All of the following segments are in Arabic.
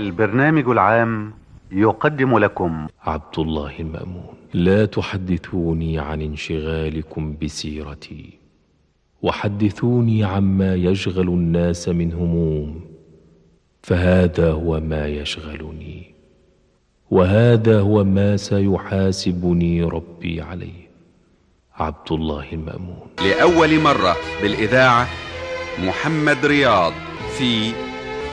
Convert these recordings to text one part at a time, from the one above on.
البرنامج العام يقدم لكم. عبد الله المأمون لا تحدثوني عن انشغالكم بسيرتي. وحدثوني عما يشغل الناس من هموم. فهذا هو ما يشغلني. وهذا هو ما سيحاسبني ربي عليه. عبد الله المأمون. لأول مرة بالإذاعة محمد رياض في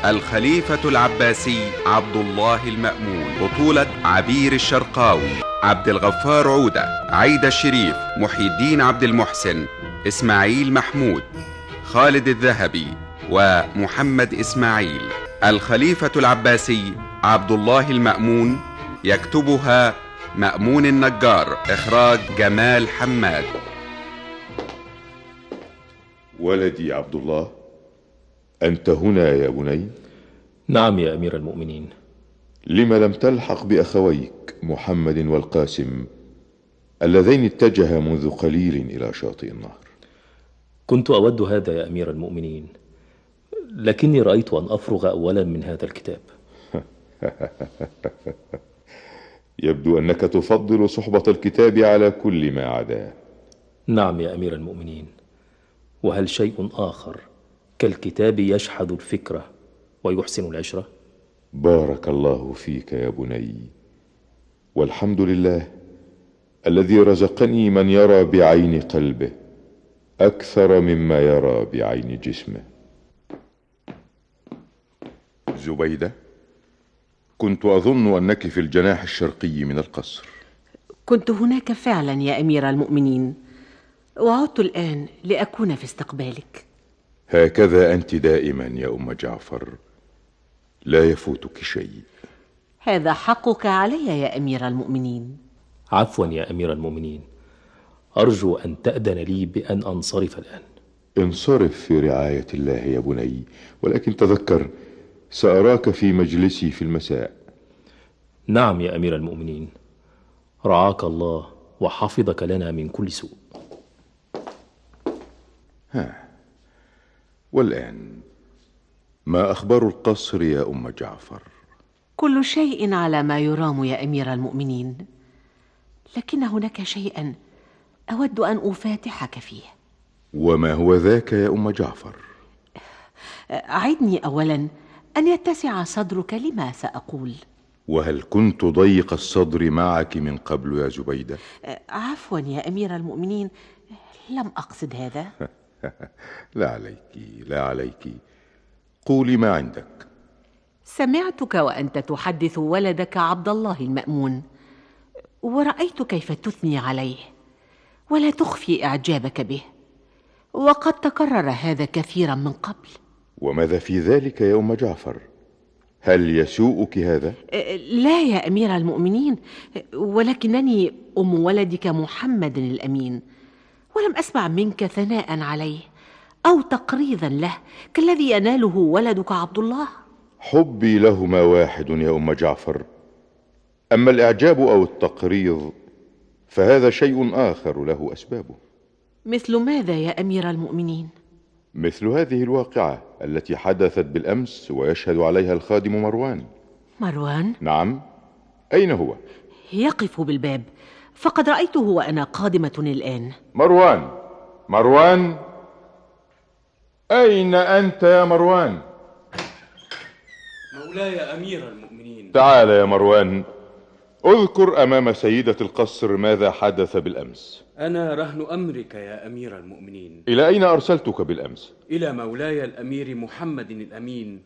الخليفة العباسي عبد الله المأمون بطولة عبير الشرقاوي عبد الغفار عودة عيدة الشريف محي الدين عبد المحسن إسماعيل محمود خالد الذهبي ومحمد إسماعيل. الخليفة العباسي عبد الله المأمون يكتبها مأمون النجار إخراج جمال حماد. ولدي عبد الله أنت هنا يا بني؟ نعم يا أمير المؤمنين. لم لم تلحق بأخويك محمد والقاسم اللذين اتجها منذ قليل إلى شاطئ النهر. كنت أود هذا يا أمير المؤمنين لكني رأيت أن أفرغ أولا من هذا الكتاب. يبدو أنك تفضل صحبة الكتاب على كل ما عداه. نعم يا أمير المؤمنين وهل شيء آخر كالكتاب يشحذ الفكرة ويحسن العشرة بارك الله فيك يا بني والحمد لله الذي رزقني من يرى بعين قلبه أكثر مما يرى بعين جسمه. زبيدة كنت أظن أنك في الجناح الشرقي من القصر. كنت هناك فعلا يا أمير المؤمنين وعدت الآن لأكون في استقبالك. هكذا أنت دائما يا أم جعفر. لا يفوتك شيء. هذا حقك علي يا أمير المؤمنين. عفوا يا أمير المؤمنين. أرجو أن تأذن لي بأن أنصرف الآن. انصرف في رعاية الله يا بني ولكن تذكر سأراك في مجلسي في المساء. نعم يا أمير المؤمنين. رعاك الله وحفظك لنا من كل سوء. ها. والآن ما أخبار القصر يا أم جعفر؟ كل شيء على ما يرام يا أمير المؤمنين لكن هناك شيئا أود أن أفاتحك فيه. وما هو ذاك يا أم جعفر؟ أعدني أولا أن يتسع صدرك لما سأقول. وهل كنت ضيق الصدر معك من قبل يا زبيدة؟ عفوا يا أمير المؤمنين لم أقصد هذا. لا عليك لا عليك. قولي ما عندك. سمعتك وأنت تحدث ولدك عبد الله المأمون ورأيت كيف تثني عليه. ولا تخفي إعجابك به. وقد تكرر هذا كثيرا من قبل. وماذا في ذلك يا أم جعفر؟ هل يسوءك هذا؟ لا يا أمير المؤمنين ولكنني أم ولدك محمد الأمين. ولم أسمع منك ثناء عليه أو تقريضا له كالذي يناله ولدك عبد الله حبي لهما واحد يا أم جعفر أما الإعجاب أو التقريض فهذا شيء آخر له أسبابه مثل ماذا يا أمير المؤمنين؟ مثل هذه الواقعة التي حدثت بالأمس ويشهد عليها الخادم مروان مروان؟ نعم أين هو؟ يقف بالباب فقد رأيته وأنا قادمة الآن. مروان مروان؟ أين أنت يا مروان؟ مولاي أمير المؤمنين. تعال يا مروان أذكر أمام سيدة القصر ماذا حدث بالأمس. أنا رهن أمرك يا أمير المؤمنين. إلى أين أرسلتك بالأمس؟ إلى مولاي الأمير محمد الأمين.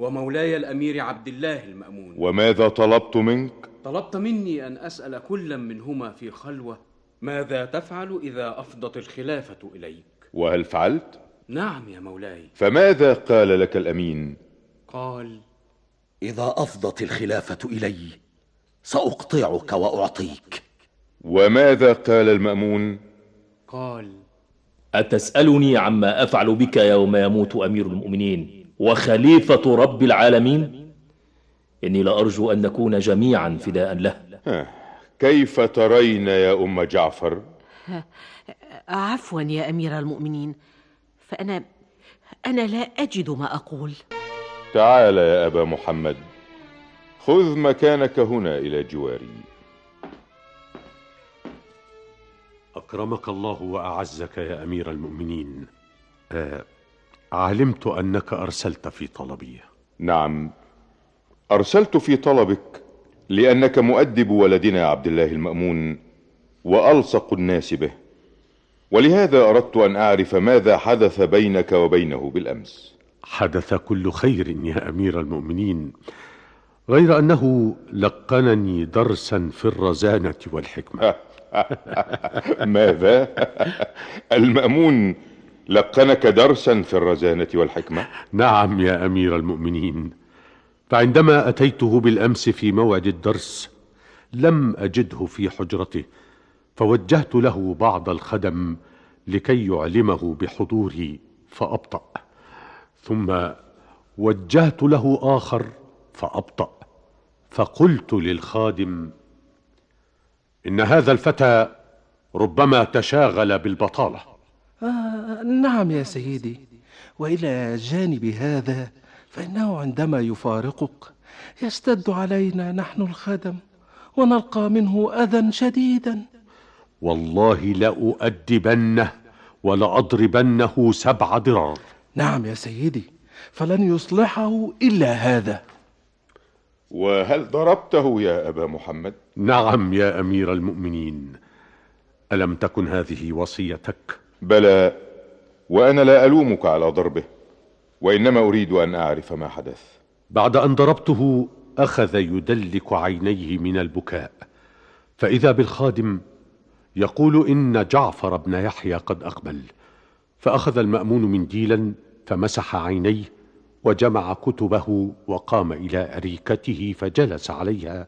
ومولاي الأمير عبد الله المأمون وماذا طلبت منك؟ طلبت مني أن أسأل كل منهما في خلوة ماذا تفعل إذا أفضت الخلافة إليك وهل فعلت؟ نعم يا مولاي فماذا قال لك الأمين؟ قال إذا أفضت الخلافة إلي سأقطعك وأعطيك وماذا قال المأمون؟ قال أتسألني عما أفعل بك يوم يموت أمير المؤمنين وخليفة رب العالمين؟ إني لأرجو أن نكون جميعا فداء له. كيف ترين يا أم جعفر؟ عفوا يا أمير المؤمنين. فأنا أنا لا أجد ما أقول. تعال يا أبا محمد خذ مكانك هنا إلى جواري. أكرمك الله وأعزك يا أمير المؤمنين. آه علمت أنك أرسلت في طلبي. نعم. أرسلت في طلبك لأنك مؤدب ولدنا عبد الله المأمون وألصق الناس به. ولهذا أردت أن أعرف ماذا حدث بينك وبينه بالأمس. حدث كل خير يا أمير المؤمنين غير أنه لقنني درسا في الرزانة والحكمة. ماذا؟ المأمون لقنك درسا في الرزانة والحكمة؟ نعم يا أمير المؤمنين. فعندما أتيته بالأمس في موعد الدرس لم أجده في حجرته فوجهت له بعض الخدم لكي يعلمه بحضوري فأبطأ. ثم وجهت له آخر فأبطأ. فقلت للخادم إن هذا الفتى ربما تشاغل بالبطالة. آه نعم يا سيدي. وإلى جانب هذا فإنه عندما يفارقك يستد علينا نحن الخدم ونلقى منه أذى شديدا. والله لأؤدبنه ولأضربنه سبع ضرار. نعم يا سيدي فلن يصلحه إلا هذا. وهل ضربته يا أبا محمد؟ نعم يا أمير المؤمنين. ألم تكن هذه وصيتك؟ بلى وأنا لا ألومك على ضربه وإنما أريد أن أعرف ما حدث. بعد أن ضربته أخذ يدلك عينيه من البكاء. فإذا بالخادم يقول إن جعفر بن يحيى قد أقبل. فأخذ المأمون منديلا فمسح عينيه وجمع كتبه وقام إلى أريكته فجلس عليها.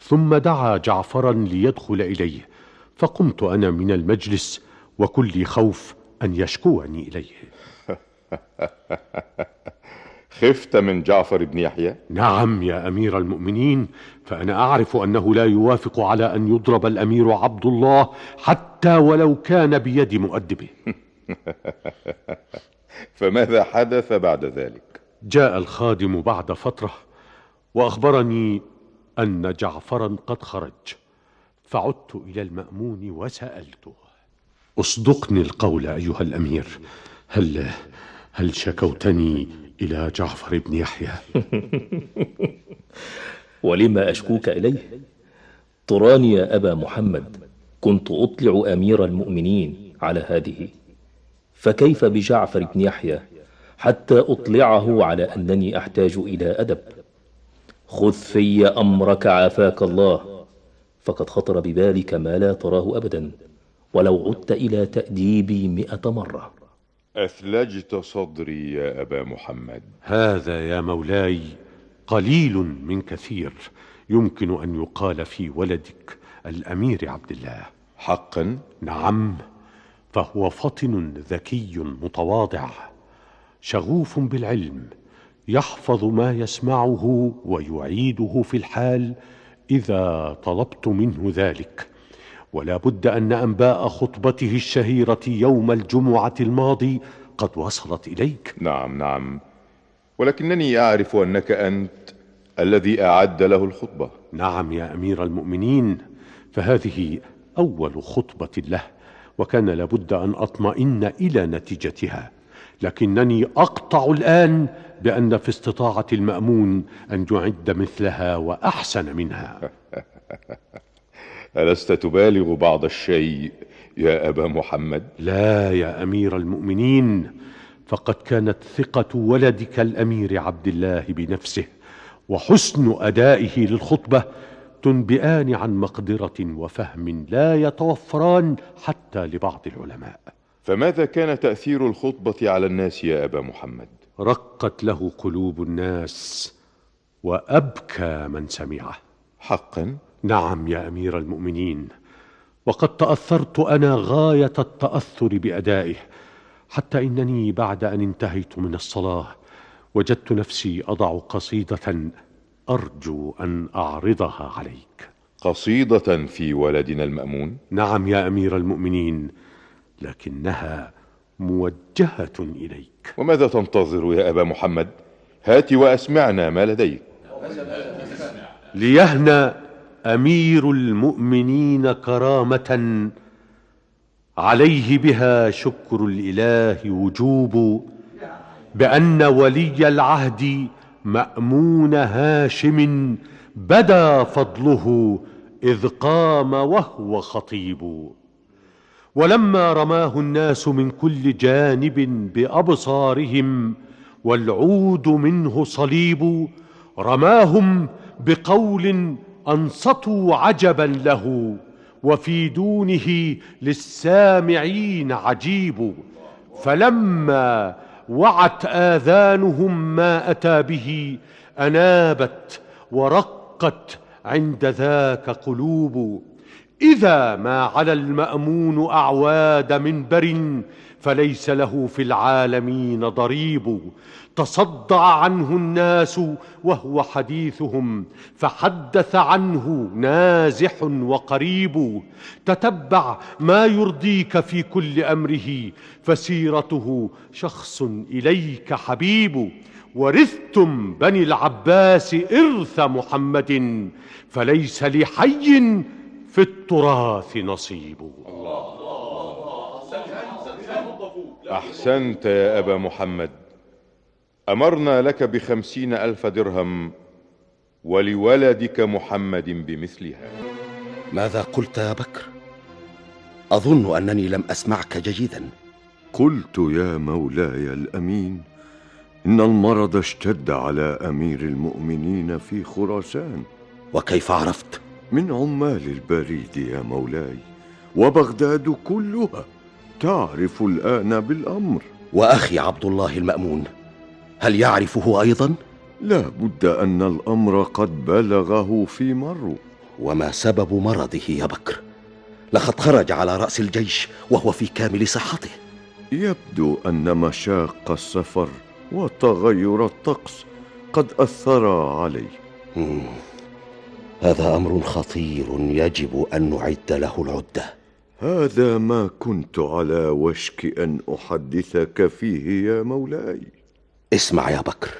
ثم دعا جعفرا ليدخل إليه. فقمت أنا من المجلس وكلي خوف أن يشكوني إليه خفت من جعفر بن يحيى؟ نعم يا أمير المؤمنين فأنا أعرف أنه لا يوافق على أن يضرب الأمير عبد الله حتى ولو كان بيد مؤدبه فماذا حدث بعد ذلك؟ جاء الخادم بعد فترة وأخبرني أن جعفرا قد خرج فعدت إلى المأمون وسألته أصدقني القول أيها الأمير. هل هل شكوتني إلى جعفر بن يحيى؟ ولما أشكوك إليه؟ تراني يا أبا محمد كنت أطلع أمير المؤمنين على هذه. فكيف بجعفر بن يحيى حتى أطلعه على أنني أحتاج إلى أدب؟ خذ في أمرك عافاك الله. فقد خطر ببالك ما لا تراه أبدا. ولو عدت إلى تأديبي مئة مرة. أثلجت صدري يا أبا محمد. هذا يا مولاي قليل من كثير. يمكن أن يقال في ولدك الأمير عبد الله. حقا؟ نعم فهو فطن ذكي متواضع شغوف بالعلم يحفظ ما يسمعه ويعيده في الحال إذا طلبت منه ذلك. ولا بد أن أنباء خطبته الشهيرة يوم الجمعة الماضي قد وصلت إليك. نعم نعم. ولكنني أعرف أنك أنت الذي أعد له الخطبة. نعم يا أمير المؤمنين فهذه أول خطبة له وكان لابد أن أطمئن إلى نتيجتها. لكنني أقطع الآن بأن في استطاعة المأمون أن يعد مثلها وأحسن منها. ألست تبالغ بعض الشيء يا أبا محمد؟ لا يا أمير المؤمنين فقد كانت ثقة ولدك الأمير عبد الله بنفسه وحسن أدائه للخطبة تنبئان عن مقدرة وفهم لا يتوفران حتى لبعض العلماء فماذا كان تأثير الخطبة على الناس يا أبا محمد؟ رقت له قلوب الناس وأبكى من سمعه حقا؟ نعم يا أمير المؤمنين وقد تأثرت أنا غاية التأثر بأدائه حتى إنني بعد أن انتهيت من الصلاة وجدت نفسي أضع قصيدة أرجو أن أعرضها عليك قصيدة في ولدنا المأمون؟ نعم يا أمير المؤمنين لكنها موجهة إليك وماذا تنتظر يا أبا محمد؟ هات وأسمعنا ما لديك ليهنى أمير المؤمنين كرامة عليه بها شكر الإله وجوب بأن ولي العهد مأمون هاشم بدا فضله إذ قام وهو خطيب. ولما رماه الناس من كل جانب بأبصارهم والعود منه صليب رماهم بقول أنصتوا عجبا له وفي دونه للسامعين عجيب. فلما وعت آذانهم ما أتى به أنابت ورقت عند ذاك قلوب. إذا ما على المأمون أعواد منبر فليس له في العالمين ضريب. تصدع عنه الناس وهو حديثهم فحدث عنه نازح وقريب. تتبع ما يرضيك في كل أمره فسيرته شخص إليك حبيب. ورثتم بني العباس إرث محمد فليس لحي في التراث نصيب. أحسنت يا أبا محمد. أمرنا لك بخمسين ألف درهم ولولدك محمد بمثلها. ماذا قلت يا بكر؟ أظن أنني لم أسمعك جيدا. قلت يا مولاي الأمين إن المرض اشتد على أمير المؤمنين في خراسان. وكيف عرفت؟ من عمال البريد يا مولاي وبغداد كلها. تعرف الآن بالأمر. وأخي عبد الله المأمون هل يعرفه أيضا؟ لا بد أن الأمر قد بلغه في مرو وما سبب مرضه يا بكر؟ لقد خرج على رأس الجيش وهو في كامل صحته. يبدو أن مشاق السفر وتغير الطقس قد اثرا عليه. هذا أمر خطير يجب أن نعد له العدة. هذا ما كنت على وشك أن أحدثك فيه يا مولاي. اسمع يا بكر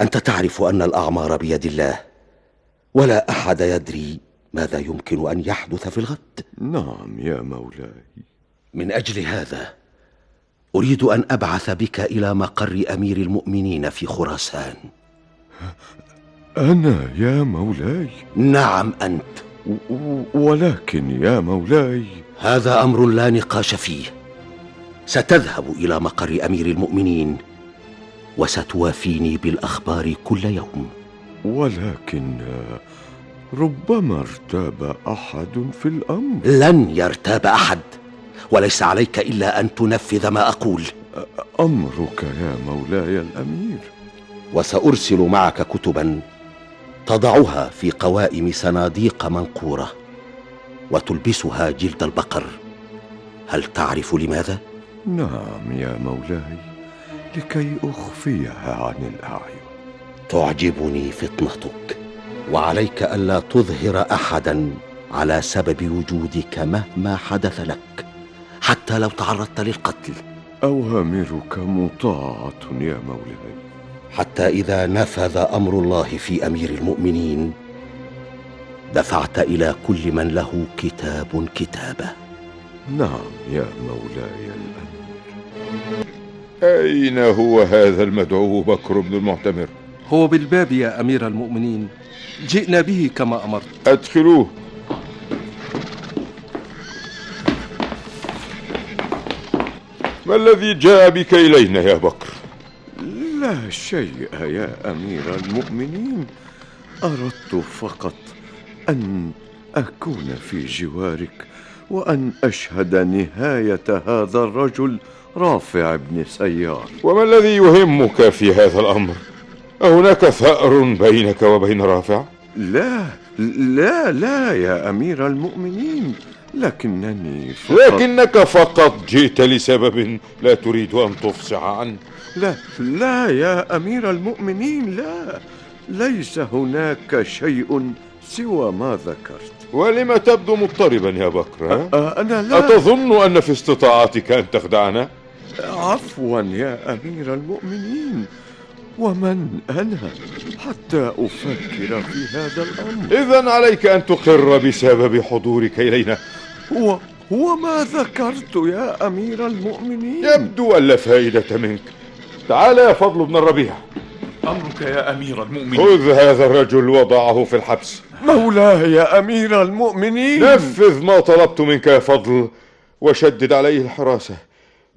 أنت تعرف أن الأعمار بيد الله ولا أحد يدري ماذا يمكن أن يحدث في الغد. نعم يا مولاي. من أجل هذا أريد أن أبعث بك إلى مقر أمير المؤمنين في خراسان. أنا يا مولاي. نعم أنت. ولكن يا مولاي هذا أمر لا نقاش فيه. ستذهب إلى مقر أمير المؤمنين وستوافيني بالأخبار كل يوم. ولكن ربما ارتاب أحد في الأمر. لن يرتاب أحد وليس عليك إلا أن تنفذ ما أقول. أمرك يا مولاي الأمير. وسأرسل معك كتبا. تضعها في قوائم صناديق منقورة وتلبسها جلد البقر. هل تعرف لماذا؟ نعم يا مولاي لكي أخفيها عن الأعين. تعجبني فطنتك وعليك ألا تظهر احدا على سبب وجودك مهما حدث لك حتى لو تعرضت للقتل. أوامرك مطاعة يا مولاي. حتى إذا نفذ أمر الله في أمير المؤمنين دفعت إلى كل من له كتاب كتابه. نعم يا مولاي الأمير. أين هو هذا المدعو بكر بن المعتمر؟ هو بالباب يا أمير المؤمنين. جئنا به كما أمرت. أدخلوه. ما الذي جاء بك إلينا يا بكر؟ لا شيء يا أمير المؤمنين. أردت فقط أن أكون في جوارك وأن أشهد نهاية هذا الرجل رافع بن سيار. وما الذي يهمك في هذا الأمر؟ أهناك ثأر بينك وبين رافع؟ لا لا لا يا أمير المؤمنين. لكنني فقط لكنك فقط جئت لسبب لا تريد أن تفصح عنه. لا لا يا أمير المؤمنين لا. ليس هناك شيء سوى ما ذكرت. ولم تبدو مضطربا يا بكر؟ أه، أنا لا. أتظن أن في استطاعتك أن تخدعنا؟ عفوا يا أمير المؤمنين. ومن أنا حتى أفكر في هذا الأمر؟ إذا عليك أن تقر بسبب حضورك إلينا. هو هو ما ذكرت يا أمير المؤمنين. يبدو أن لا فائدة منك. تعال يا فضل بن الربيع أمرك يا أمير المؤمنين. خذ هذا الرجل وضعه في الحبس. مولاي يا أمير المؤمنين. نفذ ما طلبت منك يا فضل وشدد عليه الحراسة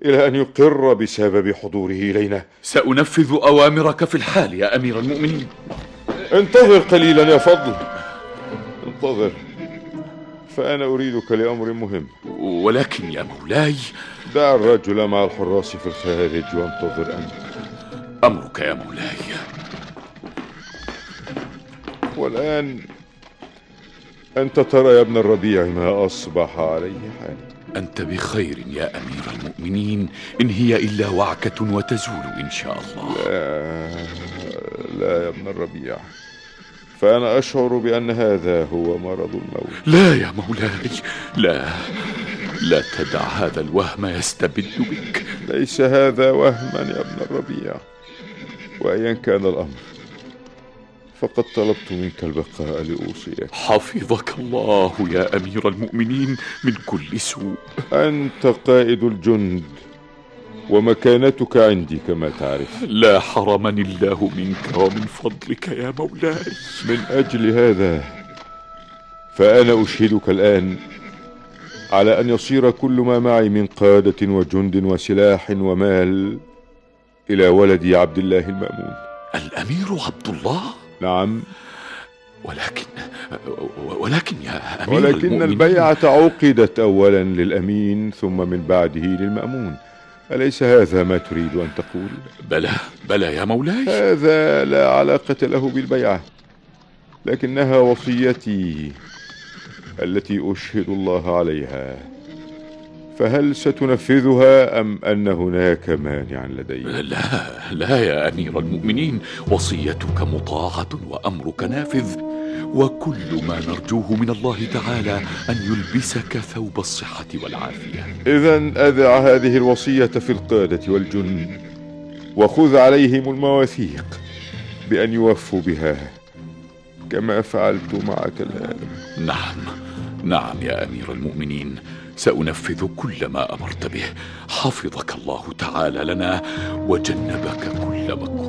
إلى أن يقر بسبب حضوره إلينا. سأنفذ أوامرك في الحال يا أمير المؤمنين. انتظر قليلا يا فضل. انتظر. فأنا أريدك لأمر مهم. ولكن يا مولاي دع الرجل مع الحراس في الخارج وانتظر أنت أمرك يا مولاي. والآن أنت ترى يا ابن الربيع ما أصبح عليه حال أنت بخير يا أمير المؤمنين إن هي إلا وعكة وتزول إن شاء الله. لا لا يا ابن الربيع. فأنا أشعر بأن هذا هو مرض الموت. لا يا مولاي لا لا تدع هذا الوهم يستبد بك. ليس هذا وهما يا ابن الربيع. وأيا كان الأمر فقد طلبت منك البقاء لأوصيك. حفظك الله يا أمير المؤمنين من كل سوء. أنت قائد الجند. ومكانتك عندي كما تعرف. لا حرمني الله منك ومن فضلك يا مولاي. من أجل هذا فأنا أشهدك الآن على أن يصير كل ما معي من قادة وجند وسلاح ومال إلى ولدي عبد الله المأمون. الأمير عبد الله؟ نعم. ولكن ولكن يا أمير ولكن المؤمنين. البيعة عقدت أولا للأمين ثم من بعده للمأمون. أليس هذا ما تريد أن تقول؟ بلى بلى يا مولاي هذا لا علاقة له بالبيعة لكنها وصيتي التي أشهد الله عليها فهل ستنفذها أم أن هناك مانعا لدي؟ لا لا يا أمير المؤمنين وصيتك مطاعة وأمرك نافذ وكل ما نرجوه من الله تعالى أن يلبسك ثوب الصحة والعافية. إذا أذع هذه الوصية في القادة والجند وخذ عليهم المواثيق بأن يوفوا بها كما فعلت معك الآن. نعم نعم يا أمير المؤمنين سأنفذ كل ما أمرت به. حفظك الله تعالى لنا وجنبك كل مكروه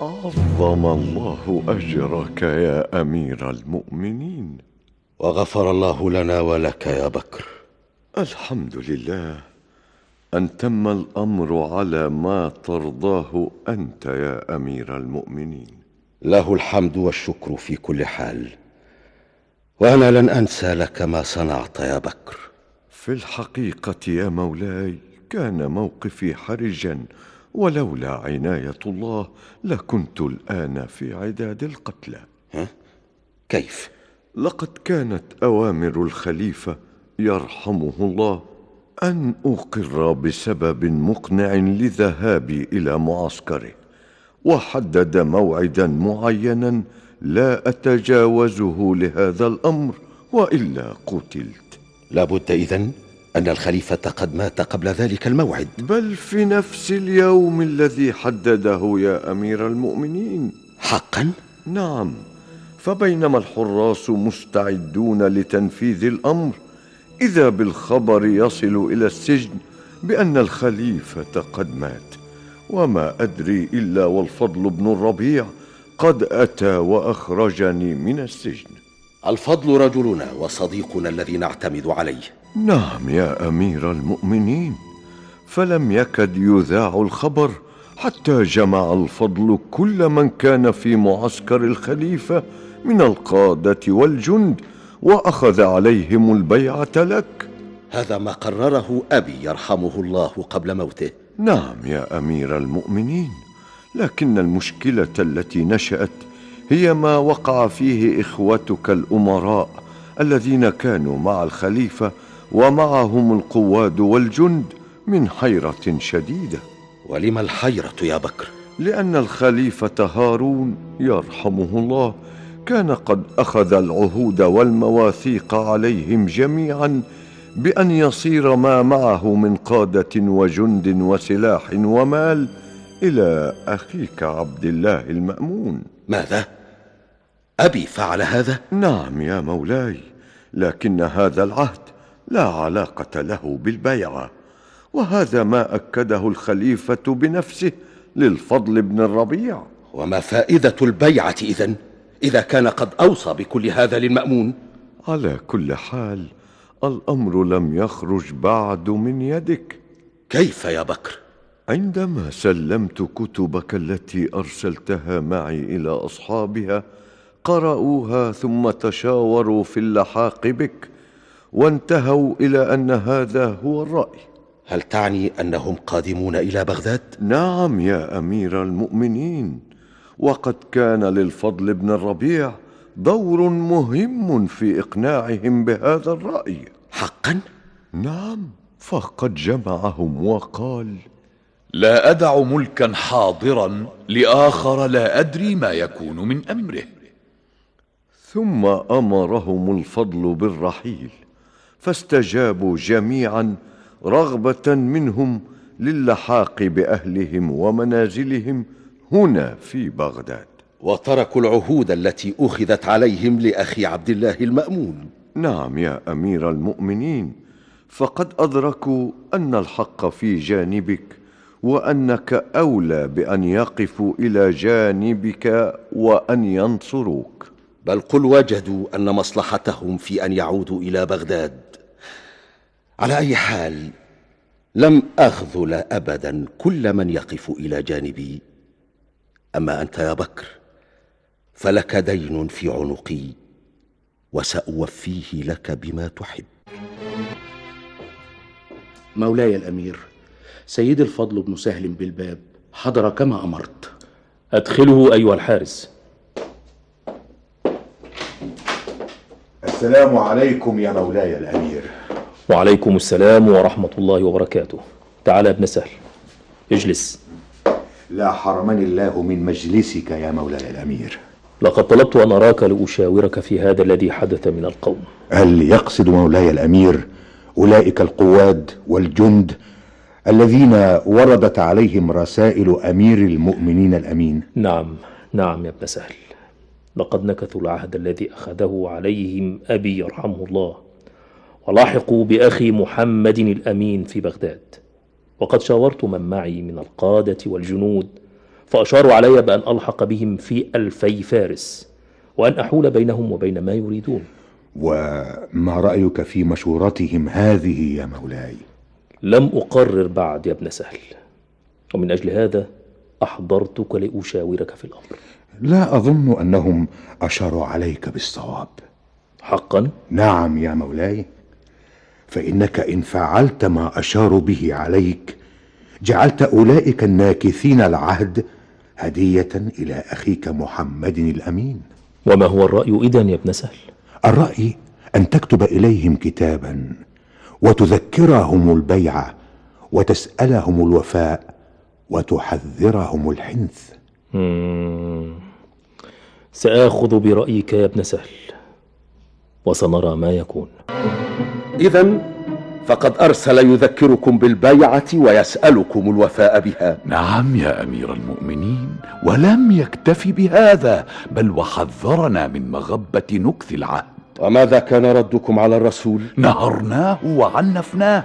عظم الله أجرك يا أمير المؤمنين. وغفر الله لنا ولك يا بكر. الحمد لله. أن تم الأمر على ما ترضاه أنت يا أمير المؤمنين. له الحمد والشكر في كل حال. وأنا لن أنسى لك ما صنعت يا بكر. في الحقيقة يا مولاي كان موقفي حرجا ولولا عناية الله لكنت الآن في عداد القتلى ها؟ كيف؟ لقد كانت أوامر الخليفة يرحمه الله أن أقر بسبب مقنع لذهابي إلى معسكره وحدد موعدا معينا لا أتجاوزه لهذا الأمر وإلا قتلت لابد إذن أن الخليفة قد مات قبل ذلك الموعد. بل في نفس اليوم الذي حدده يا أمير المؤمنين. حقا؟ نعم فبينما الحراس مستعدون لتنفيذ الأمر إذا بالخبر يصل إلى السجن بأن الخليفة قد مات. وما أدري إلا والفضل بن الربيع قد أتى وأخرجني من السجن. الفضل رجلنا وصديقنا الذي نعتمد عليه. نعم يا أمير المؤمنين فلم يكد يذاع الخبر حتى جمع الفضل كل من كان في معسكر الخليفة من القادة والجند وأخذ عليهم البيعة لك. هذا ما قرره أبي يرحمه الله قبل موته. نعم يا أمير المؤمنين لكن المشكلة التي نشأت هي ما وقع فيه إخوتك الأمراء الذين كانوا مع الخليفة ومعهم القواد والجند من حيرة شديدة ولم الحيرة يا بكر؟ لأن الخليفة هارون يرحمه الله كان قد أخذ العهود والمواثيق عليهم جميعا بأن يصير ما معه من قادة وجند وسلاح ومال إلى أخيك عبد الله المأمون ماذا؟ أبي فعل هذا؟ نعم يا مولاي لكن هذا العهد لا علاقة له بالبيعة وهذا ما أكده الخليفة بنفسه للفضل بن الربيع. وما فائدة البيعة إذن؟ إذا كان قد أوصى بكل هذا للمأمون. على كل حال الأمر لم يخرج بعد من يدك. كيف يا بكر؟ عندما سلمت كتبك التي أرسلتها معي إلى أصحابها قرأوها ثم تشاوروا في اللحاق بك. وانتهوا إلى أن هذا هو الرأي هل تعني أنهم قادمون إلى بغداد؟ نعم يا أمير المؤمنين وقد كان للفضل بن الربيع دور مهم في إقناعهم بهذا الرأي حقا؟ نعم فقد جمعهم وقال لا أدع ملكا حاضرا لآخر لا أدري ما يكون من أمره ثم أمرهم الفضل بالرحيل فاستجابوا جميعا رغبة منهم للحاق بأهلهم ومنازلهم هنا في بغداد. وتركوا العهود التي أخذت عليهم لأخي عبد الله المأمون. نعم يا أمير المؤمنين فقد أدركوا أن الحق في جانبك وأنك أولى بأن يقفوا إلى جانبك وأن ينصروك. بل قل وجدوا أن مصلحتهم في أن يعودوا إلى بغداد. على أي حال لم أخذل أبدا كل من يقف إلى جانبي. أما أنت يا بكر فلك دين في عنقي وسأوفيه لك بما تحب. مولاي الأمير سيد الفضل بن سهل بالباب حضر كما أمرت. أدخله أيها الحارس. السلام عليكم يا مولاي الأمير. وعليكم السلام ورحمة الله وبركاته. تعال يا ابن سهل اجلس. لا حرمني الله من مجلسك يا مولاي الأمير. لقد طلبت أن أراك لأشاورك في هذا الذي حدث من القوم. هل يقصد مولاي الأمير أولئك القواد والجند الذين وردت عليهم رسائل أمير المؤمنين الأمين؟ نعم نعم يا ابن سهل. لقد نكثوا العهد الذي أخذه عليهم أبي يرحمه الله. ولاحقوا بأخي محمد الأمين في بغداد. وقد شاورت من معي من القادة والجنود فأشاروا علي بأن ألحق بهم في ألفي فارس وأن أحول بينهم وبين ما يريدون. وما رأيك في مشورتهم هذه يا مولاي؟ لم أقرر بعد يا ابن سهل ومن أجل هذا أحضرتك لأشاورك في الأمر. لا أظن أنهم أشاروا عليك بالصواب. حقا؟ نعم يا مولاي. فإنك إن فعلت ما أشاروا به عليك جعلت أولئك الناكثين العهد هدية إلى أخيك محمد الأمين وما هو الرأي إذن يا ابن سهل؟ الرأي أن تكتب إليهم كتابا وتذكرهم البيعة وتسألهم الوفاء وتحذرهم الحنث مم. سآخذ برأيك يا ابن سهل وسنرى ما يكون إذا فقد أرسل يذكركم بالبيعة ويسألكم الوفاء بها. نعم يا أمير المؤمنين ولم يكتف بهذا بل وحذرنا من مغبة نكث العهد. وماذا كان ردكم على الرسول؟ نهرناه وعنفناه.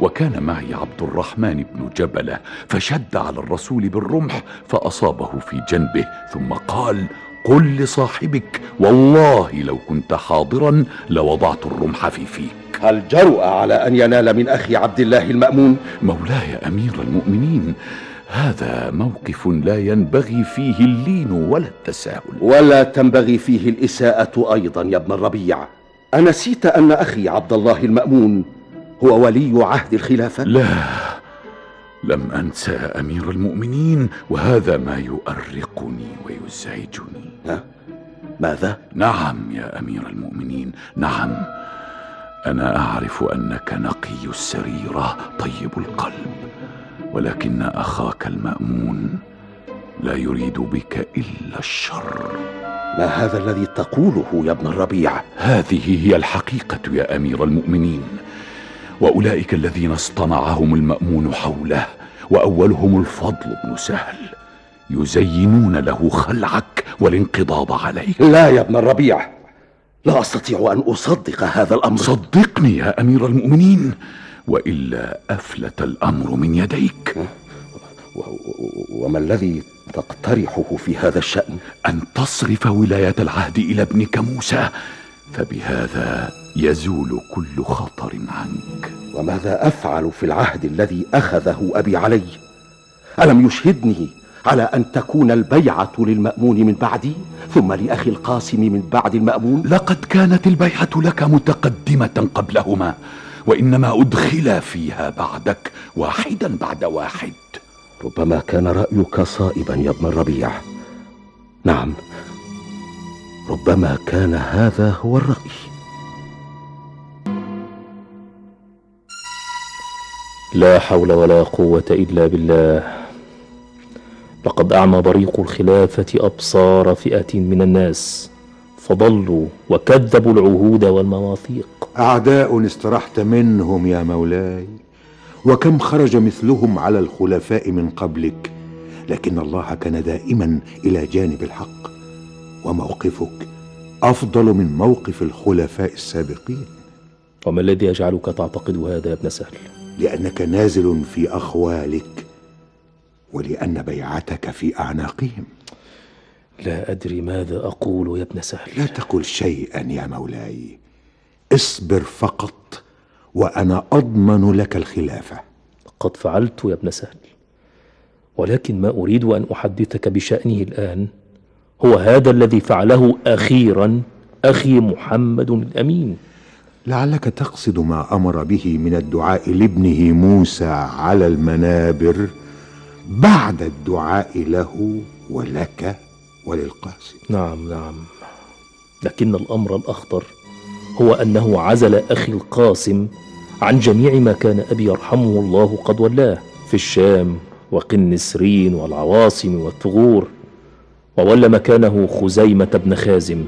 وكان معي عبد الرحمن بن جبلة فشد على الرسول بالرمح فأصابه في جنبه ثم قال قل لصاحبك والله لو كنت حاضرا لوضعت الرمح في فيك هل جرؤ على أن ينال من أخي عبد الله المأمون؟ مولاي أمير المؤمنين هذا موقف لا ينبغي فيه اللين ولا التساهل ولا تنبغي فيه الإساءة أيضا يا ابن الربيع أنسيت أن أخي عبد الله المأمون هو ولي عهد الخلافة؟ لا لم أنسى أمير المؤمنين وهذا ما يؤرقني ويزعجني ها؟ ماذا؟ نعم يا أمير المؤمنين نعم أنا أعرف أنك نقي السريرة طيب القلب ولكن أخاك المأمون لا يريد بك إلا الشر ما هذا الذي تقوله يا ابن الربيع؟ هذه هي الحقيقة يا أمير المؤمنين وأولئك الذين اصطنعهم المأمون حوله وأولهم الفضل بن سهل. يزينون له خلعك والانقضاض عليك. لا يا ابن الربيع لا أستطيع أن أصدق هذا الأمر. صدقني يا أمير المؤمنين وإلا أفلت الأمر من يديك. وما الذي تقترحه في هذا الشأن؟ أن تصرف ولاية العهد إلى ابنك موسى فبهذا يزول كل خطر عنك. وماذا أفعل في العهد الذي أخذه أبي علي؟ ألم يشهدني على أن تكون البيعة للمأمون من بعدي ثم لأخي القاسم من بعد المأمون؟ لقد كانت البيعة لك متقدمة قبلهما وإنما أدخل فيها بعدك واحدا بعد واحد. ربما كان رأيك صائبا يا ابن الربيع. نعم ربما كان هذا هو الرأي. لا حول ولا قوة إلا بالله. لقد أعمى بريق الخلافة أبصار فئة من الناس فضلوا وكذبوا العهود والمواثيق. أعداء استرحت منهم يا مولاي وكم خرج مثلهم على الخلفاء من قبلك لكن الله كان دائما إلى جانب الحق وموقفك أفضل من موقف الخلفاء السابقين. وما الذي يجعلك تعتقد هذا يا ابن سهل؟ لأنك نازل في أخوالك ولأن بيعتك في أعناقهم. لا أدري ماذا أقول يا ابن سهل. لا تقل شيئا يا مولاي. اصبر فقط وأنا أضمن لك الخلافة. قد فعلت يا ابن سهل ولكن ما أريد أن أحدثك بشأنه الآن هو هذا الذي فعله أخيرا أخي محمد الأمين. لعلك تقصد ما أمر به من الدعاء لابنه موسى على المنابر بعد الدعاء له ولك وللقاسم. نعم نعم. لكن الأمر الأخطر هو أنه عزل أخي القاسم عن جميع ما كان أبي يرحمه الله قد ولاه في الشام وقنسرين والعواصم والثغور وولى مكانه خزيمة بن خازم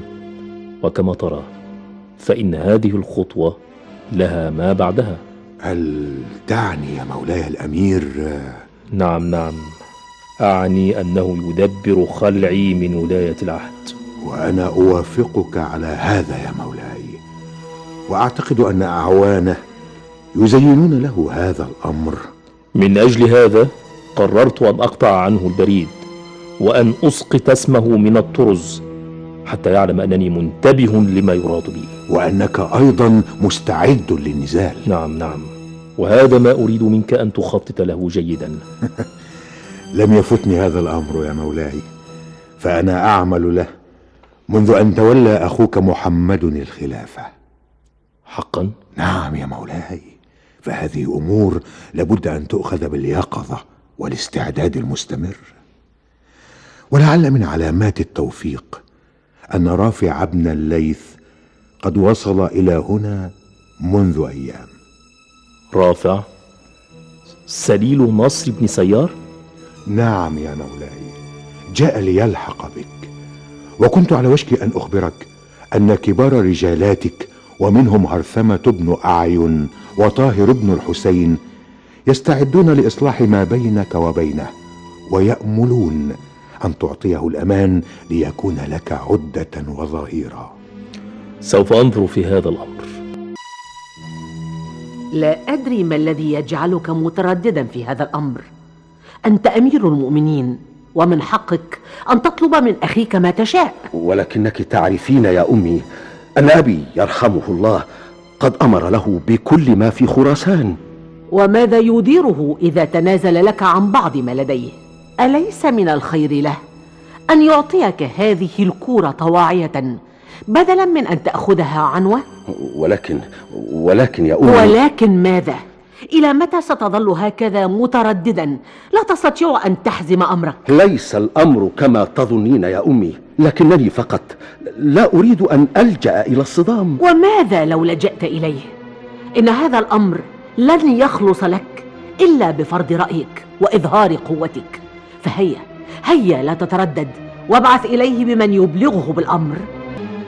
وكما ترى فإن هذه الخطوة لها ما بعدها. هل تعني يا مولاي الأمير؟ نعم نعم. أعني أنه يدبر خلعي من ولاية العهد. وأنا أوافقك على هذا يا مولاي. وأعتقد أن أعوانه يزينون له هذا الأمر. من أجل هذا قررت أن أقطع عنه البريد وأن أسقط اسمه من الطرز حتى يعلم أنني منتبه لما يراد بي. وأنك أيضا مستعد للنزال. نعم نعم. وهذا ما أريد منك أن تخطط له جيدا. لم يفتني هذا الأمر يا مولاي فأنا أعمل له منذ أن تولى أخوك محمد الخلافة. حقا؟ نعم يا مولاي فهذه أمور لابد أن تؤخذ باليقظة والاستعداد المستمر. ولعل من علامات التوفيق أن رافع بن الليث قد وصل إلى هنا منذ أيام. رافع سليل نصر بن سيار؟ نعم يا مولاي جاء ليلحق بك وكنت على وشك أن أخبرك أن كبار رجالاتك ومنهم هرثمة بن أعين وطاهر بن الحسين يستعدون لإصلاح ما بينك وبينه ويأملون أن تعطيه الأمان ليكون لك عدة وظهيرا سوف أنظر في هذا الأمر. لا أدري ما الذي يجعلك مترددا في هذا الأمر. أنت أمير المؤمنين ومن حقك أن تطلب من أخيك ما تشاء. ولكنك تعرفين يا أمي أن أبي يرحمه الله قد أمر له بكل ما في خراسان. وماذا يديره إذا تنازل لك عن بعض ما لديه؟ أليس من الخير له أن يعطيك هذه الكورة طواعية بدلا من أن تأخذها عنوة؟ ولكن ولكن يا أمي. ولكن ماذا؟ إلى متى ستظل هكذا مترددا؟ لا تستطيع أن تحزم أمرك. ليس الأمر كما تظنين يا أمي لكنني فقط لا أريد أن ألجأ إلى الصدام. وماذا لو لجأت إليه؟ إن هذا الأمر لن يخلص لك إلا بفرض رأيك وإظهار قوتك. فهيا هيا لا تتردد وابعث إليه بمن يبلغه بالأمر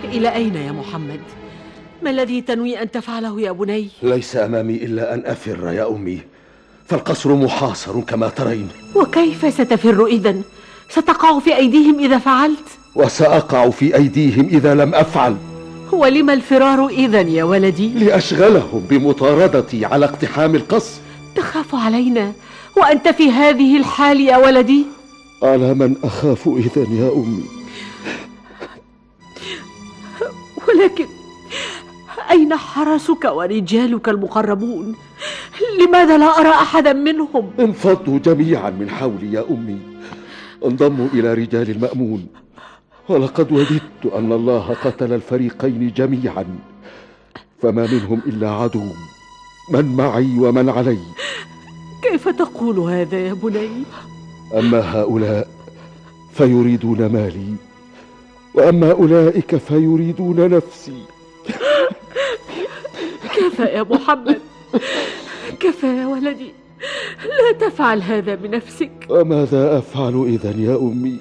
إلى أين يا محمد؟ ما الذي تنوي أن تفعله يا بني؟ ليس أمامي إلا أن أفر يا أمي فالقصر محاصر كما ترين وكيف ستفر إذا؟ ستقع في أيديهم إذا فعلت؟ وسأقع في أيديهم إذا لم أفعل ولم الفرار إذا يا ولدي؟ لأشغلهم بمطاردتي على اقتحام القصر تخاف علينا وأنت في هذه الحال يا ولدي؟ على من أخاف إذا يا أمي ولكن أين حرسك ورجالك المقربون؟ لماذا لا أرى أحدا منهم؟ انفضوا جميعا من حولي يا أمي انضموا إلى رجال المأمون ولقد وددت أن الله قتل الفريقين جميعا فما منهم إلا عدو من معي ومن علي كيف تقول هذا يا بني؟ أما هؤلاء فيريدون مالي وأما أولئك فيريدون نفسي. كفى يا محمد؟ كفى يا ولدي؟ لا تفعل هذا بنفسك. وماذا أفعل إذا يا أمي؟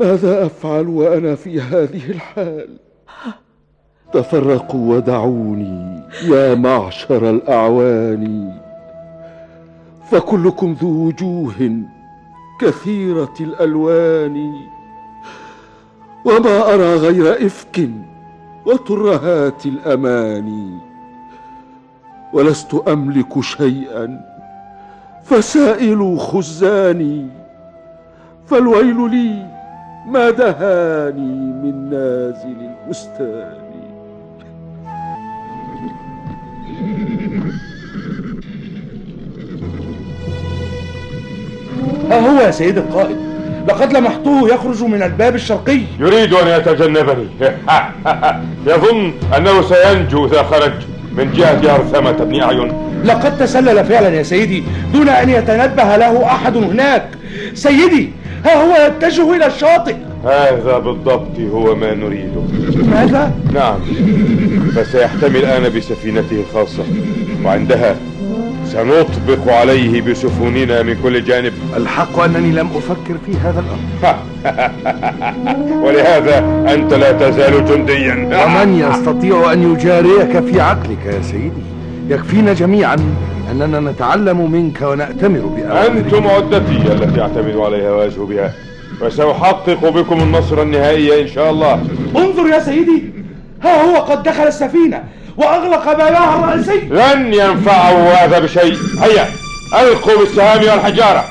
ماذا أفعل وأنا في هذه الحال؟ تفرقوا ودعوني يا معشر الأعوان. فكلكم ذو وجوه كثيرة الألوان وما أرى غير إفك وترهات الأماني ولست أملك شيئا فسائلوا خزاني فالويل لي ما دهاني من نازل البستان. ها هو يا سيد القائد لقد لمحته يخرج من الباب الشرقي. يريد أن يتجنبني. يظن أنه سينجو إذا خرج من جهة أرثمة بن أعين. لقد تسلل فعلا يا سيدي دون أن يتنبه له أحد هناك. سيدي ها هو يتجه إلى الشاطئ. هذا بالضبط هو ما نريده. ماذا؟ نعم فسيحتمي الآن بسفينته الخاصة وعندها سنطبق عليه بسفننا من كل جانب. الحق أنني لم أفكر في هذا الأمر. ولهذا أنت لا تزال جنديا. ومن يستطيع أن يجاريك في عقلك يا سيدي؟ يكفينا جميعا أننا نتعلم منك ونأتمر بأمرك أنتم عدتي التي أعتمد عليها وأزهو بها. وسأحقق بكم النصر النهائي إن شاء الله. انظر يا سيدي ها هو قد دخل السفينة وأغلق بابها الرئيسي. لن ينفعه هذا بشيء. هيا ألقوا بالسهام والحجارة.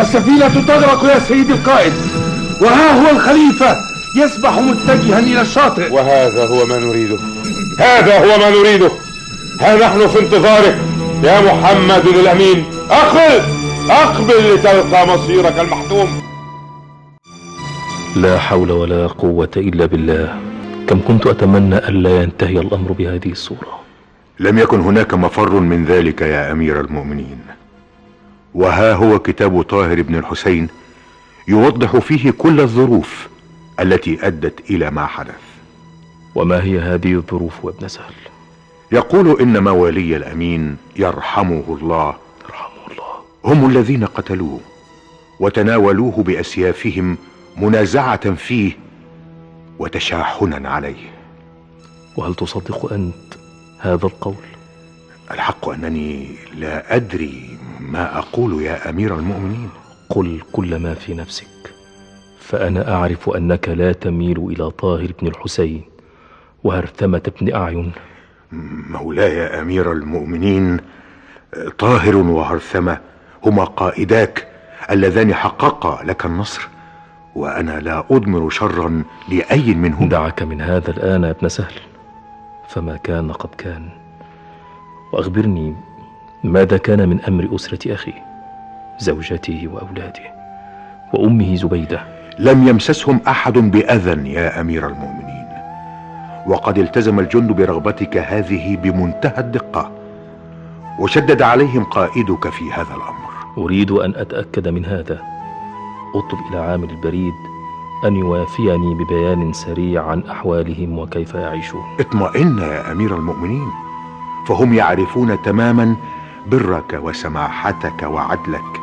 السفينة تغرق يا سيدي القائد وها هو الخليفة يسبح متجها إلى الشاطئ. وهذا هو ما نريده. هذا هو ما نريده. ها نحن في انتظارك يا محمد الأمين أقبل أقبل لتلقى مصيرك المحتوم. لا حول ولا قوة إلا بالله. كم كنت أتمنى ألا ينتهي الأمر بهذه الصورة. لم يكن هناك مفر من ذلك يا أمير المؤمنين. وها هو كتاب طاهر بن الحسين يوضح فيه كل الظروف التي أدت إلى ما حدث. وما هي هذه الظروف وابن سهل؟ يقول إن موالي الأمين يرحمه الله. يرحمه الله. هم الذين قتلوه وتناولوه بأسيافهم منازعة فيه وتشاحنا عليه. وهل تصدق أنت هذا القول؟ الحق أنني لا أدري ما أقول يا أمير المؤمنين. قل كل ما في نفسك فأنا أعرف أنك لا تميل إلى طاهر بن الحسين. وهرثمة بن أعين. مولاي أمير المؤمنين طاهر وهرثمة هما قائداك اللذان حققا لك النصر وأنا لا أضمر شرا لأي منهم دعك من هذا الآن يا ابن سهل فما كان قد كان. وأخبرني ماذا كان من أمر أسرة أخي زوجته وأولاده وأمه زبيدة. لم يمسسهم أحد بأذى يا أمير المؤمنين. وقد التزم الجند برغبتك هذه بمنتهى الدقة. وشدد عليهم قائدك في هذا الأمر. أريد أن أتأكد من هذا. أطلب إلى عامل البريد أن يوافيني ببيان سريع عن أحوالهم وكيف يعيشون. اطمئن يا أمير المؤمنين. فهم يعرفون تماما برك وسماحتك وعدلك.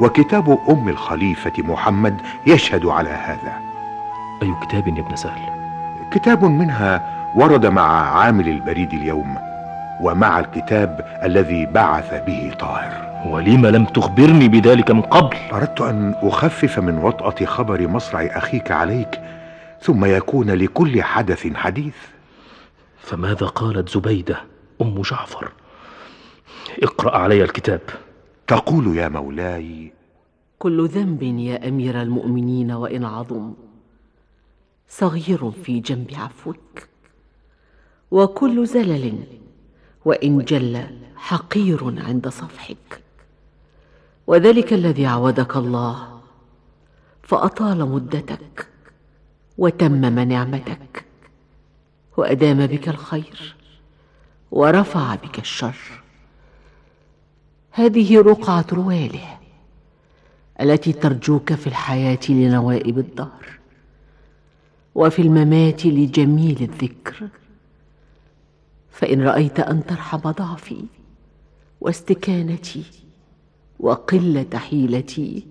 وكتاب أم الخليفة محمد يشهد على هذا. أي كتاب يا ابن سهل؟ كتاب منها ورد مع عامل البريد اليوم ومع الكتاب الذي بعث به طاهر. ولم لم تخبرني بذلك من قبل؟ أردت أن أخفف من وطأة خبر مصرع أخيك عليك ثم يكون لكل حدث حديث. فماذا قالت زبيدة أم جعفر؟ اقرأ علي الكتاب. تقول يا مولاي كل ذنب يا أمير المؤمنين وإن عظم. صغير في جنب عفوك. وكل زلل وإن جل حقير عند صفحك. وذلك الذي عودك الله فأطال مدتك وتمم نعمتك وأدام بك الخير ورفع بك الشر. هذه رقعة رواله التي ترجوك في الحياة لنوائب الدهر. وفي الممات لجميل الذكر. فإن رأيت أن ترحم ضعفي واستكانتي وقلة حيلتي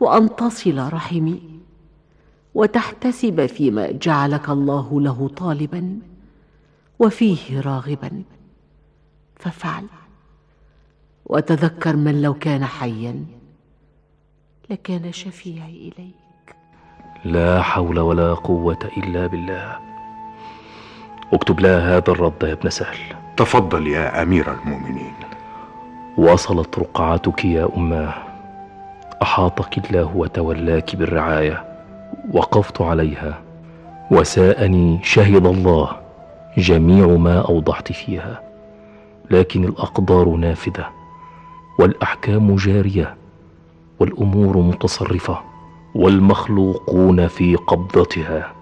وأن تصل رحمي وتحتسب فيما جعلك الله له طالبا وفيه راغبا. فافعل وتذكر من لو كان حيا لكان شفيعي إليك. لا حول ولا قوة إلا بالله. اكتب لها هذا الرد يا ابن سهل. تفضل يا أمير المؤمنين. وصلت رقعتك يا أماه أحاطك الله وتولاك بالرعاية. وقفت عليها. وساءني شهد الله. جميع ما أوضحت فيها. لكن الأقدار نافذة. والأحكام جارية. والأمور متصرفة. والمخلوقون في قبضتها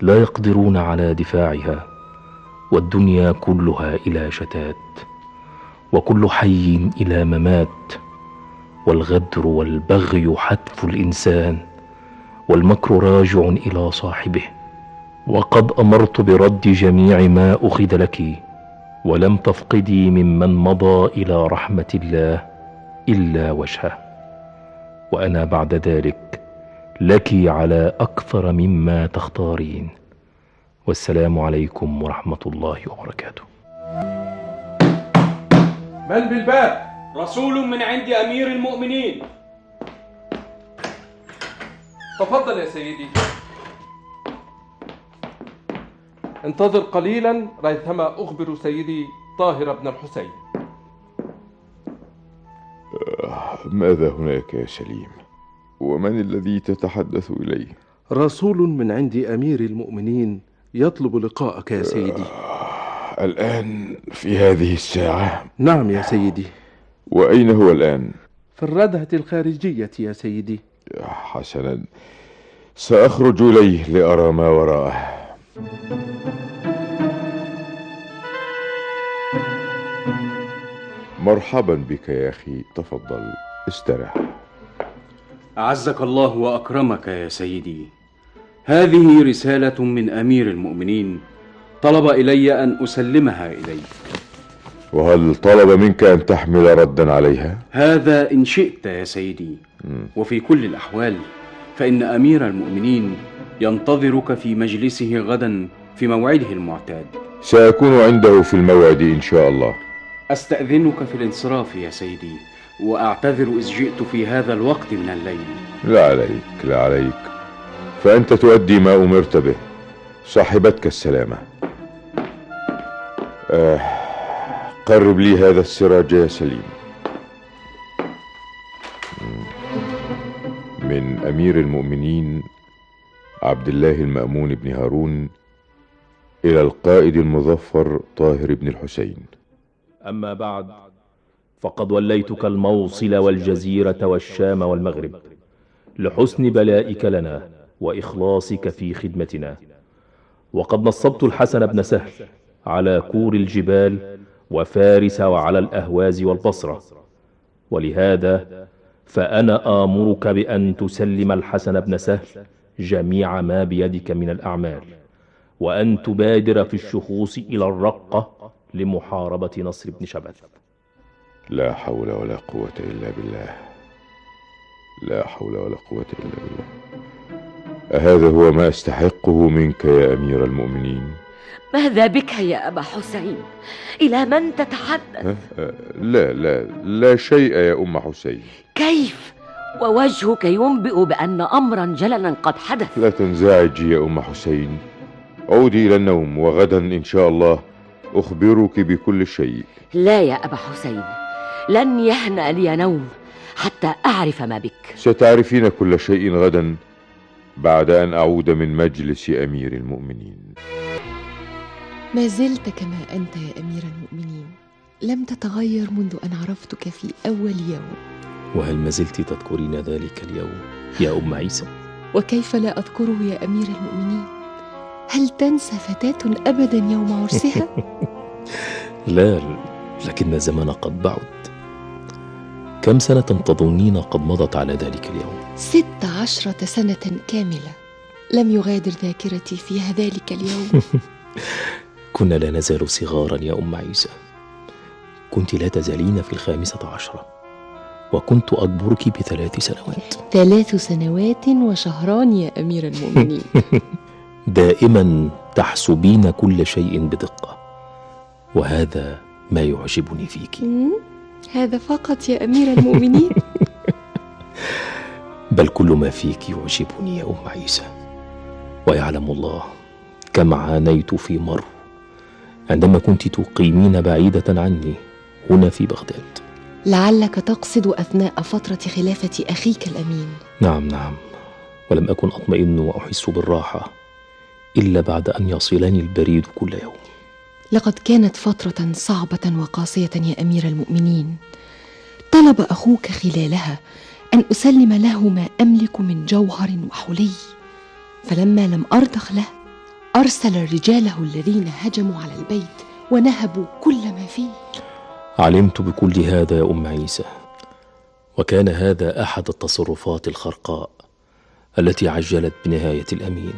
لا يقدرون على دفاعها والدنيا كلها إلى شتات وكل حي إلى ممات والغدر والبغي حتف الإنسان والمكر راجع إلى صاحبه. وقد أمرت برد جميع ما أخذ لك ولم تفقدي ممن مضى إلى رحمة الله إلا وجهه. وأنا بعد ذلك لك على أكثر مما تختارين. والسلام عليكم ورحمة الله وبركاته. من بالباب؟ رسول من عند أمير المؤمنين. تفضل يا سيدي. انتظر قليلا ريثما أخبر سيدي طاهر بن الحسين. ماذا هناك يا سليم؟ ومن الذي تتحدث إليه؟ رسول من عند أمير المؤمنين يطلب لقاءك يا سيدي. الآن في هذه الساعة؟ نعم يا سيدي. وأين هو الآن؟ في الردهة الخارجية يا سيدي. حسنا. سأخرج إليه لأرى ما وراءه. مرحبا بك يا أخي. تفضل استرح. أعزك الله وأكرمك يا سيدي. هذه رسالة من أمير المؤمنين. طلب إلي أن أسلمها إليك. وهل طلب منك أن تحمل ردا عليها؟ هذا إن شئت يا سيدي. وفي كل الأحوال فإن أمير المؤمنين ينتظرك في مجلسه غدا في موعده المعتاد. سأكون عنده في الموعد إن شاء الله. أستأذنك في الانصراف يا سيدي وأعتذر إذ جئت في هذا الوقت من الليل. لا عليك لا عليك. فأنت تؤدي ما أمرت به. صاحبتك السلامة. آه قرب لي هذا السراج يا سليم. من أمير المؤمنين عبد الله المأمون بن هارون إلى القائد المظفر طاهر بن الحسين. أما بعد فقد وليتك الموصل والجزيرة والشام والمغرب لحسن بلائك لنا وإخلاصك في خدمتنا. وقد نصبت الحسن بن سهل على كور الجبال وفارس وعلى الأهواز والبصرة. ولهذا فأنا آمرك بأن تسلم الحسن بن سهل جميع ما بيدك من الأعمال وأن تبادر في الشخوص إلى الرقة لمحاربة نصر بن شبث لا حول ولا قوة إلا بالله. لا حول ولا قوة إلا بالله. أهذا هو ما أستحقه منك يا أمير المؤمنين؟ ماذا بك يا أبا حسين؟ إلى من تتحدث؟ أه، لا لا لا شيء يا أم حسين. كيف؟ ووجهك ينبئ بأن أمرا جللا قد حدث. لا تنزعجي يا أم حسين. عودي إلى النوم وغدا إن شاء الله. أخبرك بكل شيء. لا يا أبا حسين لن يهنأ لي نوم حتى أعرف ما بك. ستعرفين كل شيء غدا بعد أن أعود من مجلس أمير المؤمنين. ما زلت كما أنت يا أمير المؤمنين. لم تتغير منذ أن عرفتك في أول يوم. وهل ما زلت تذكرين ذلك اليوم يا أم عيسى؟ وكيف لا أذكره يا أمير المؤمنين؟ هل تنسى فتاة أبدا يوم عرسها؟ لا لكن الزمان قد بعد. كم سنة تظنين قد مضت على ذلك اليوم؟ ست عشرة سنة كاملة. لم يغادر ذاكرتي فيها ذلك اليوم. كنا لا نزال صغارا يا أم عيسى. كنت لا تزالين في الخامسة عشرة وكنت أكبرك بثلاث سنوات. ثلاث سنوات وشهران يا أمير المؤمنين. دائما تحسبين كل شيء بدقة وهذا ما يعجبني فيك. هذا فقط يا أمير المؤمنين. بل كل ما فيك يعجبني يا أم عيسى. ويعلم الله كم عانيت في مر عندما كنت تقيمين بعيدة عني هنا في بغداد. لعلك تقصد أثناء فترة خلافة أخيك الأمين. نعم نعم. ولم أكن أطمئن وأحس بالراحة. إلا بعد أن يصلني البريد كل يوم. لقد كانت فترة صعبة وقاسية يا أمير المؤمنين. طلب أخوك خلالها أن أسلم له ما أملك من جوهر وحلي. فلما لم أرضخ له أرسل رجاله الذين هجموا على البيت ونهبوا كل ما فيه. علمت بكل هذا يا أم عيسى. وكان هذا أحد التصرفات الخرقاء التي عجلت بنهاية الأمين.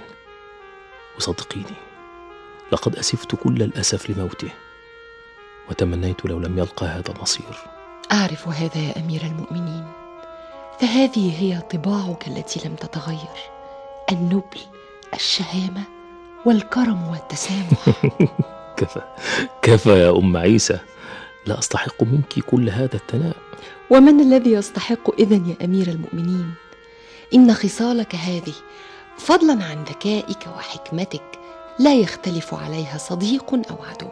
وصدقيني لقد أسفت كل الأسف لموته وتمنيت لو لم يلقى هذا المصير. أعرف هذا يا أمير المؤمنين فهذه هي طباعك التي لم تتغير النبل الشهامة والكرم والتسامح. كفى كفى يا أم عيسى لا أستحق منك كل هذا الثناء. ومن الذي يستحق إذن يا أمير المؤمنين؟ إن خصالك هذه فضلا عن ذكائك وحكمتك لا يختلف عليها صديق أو عدو.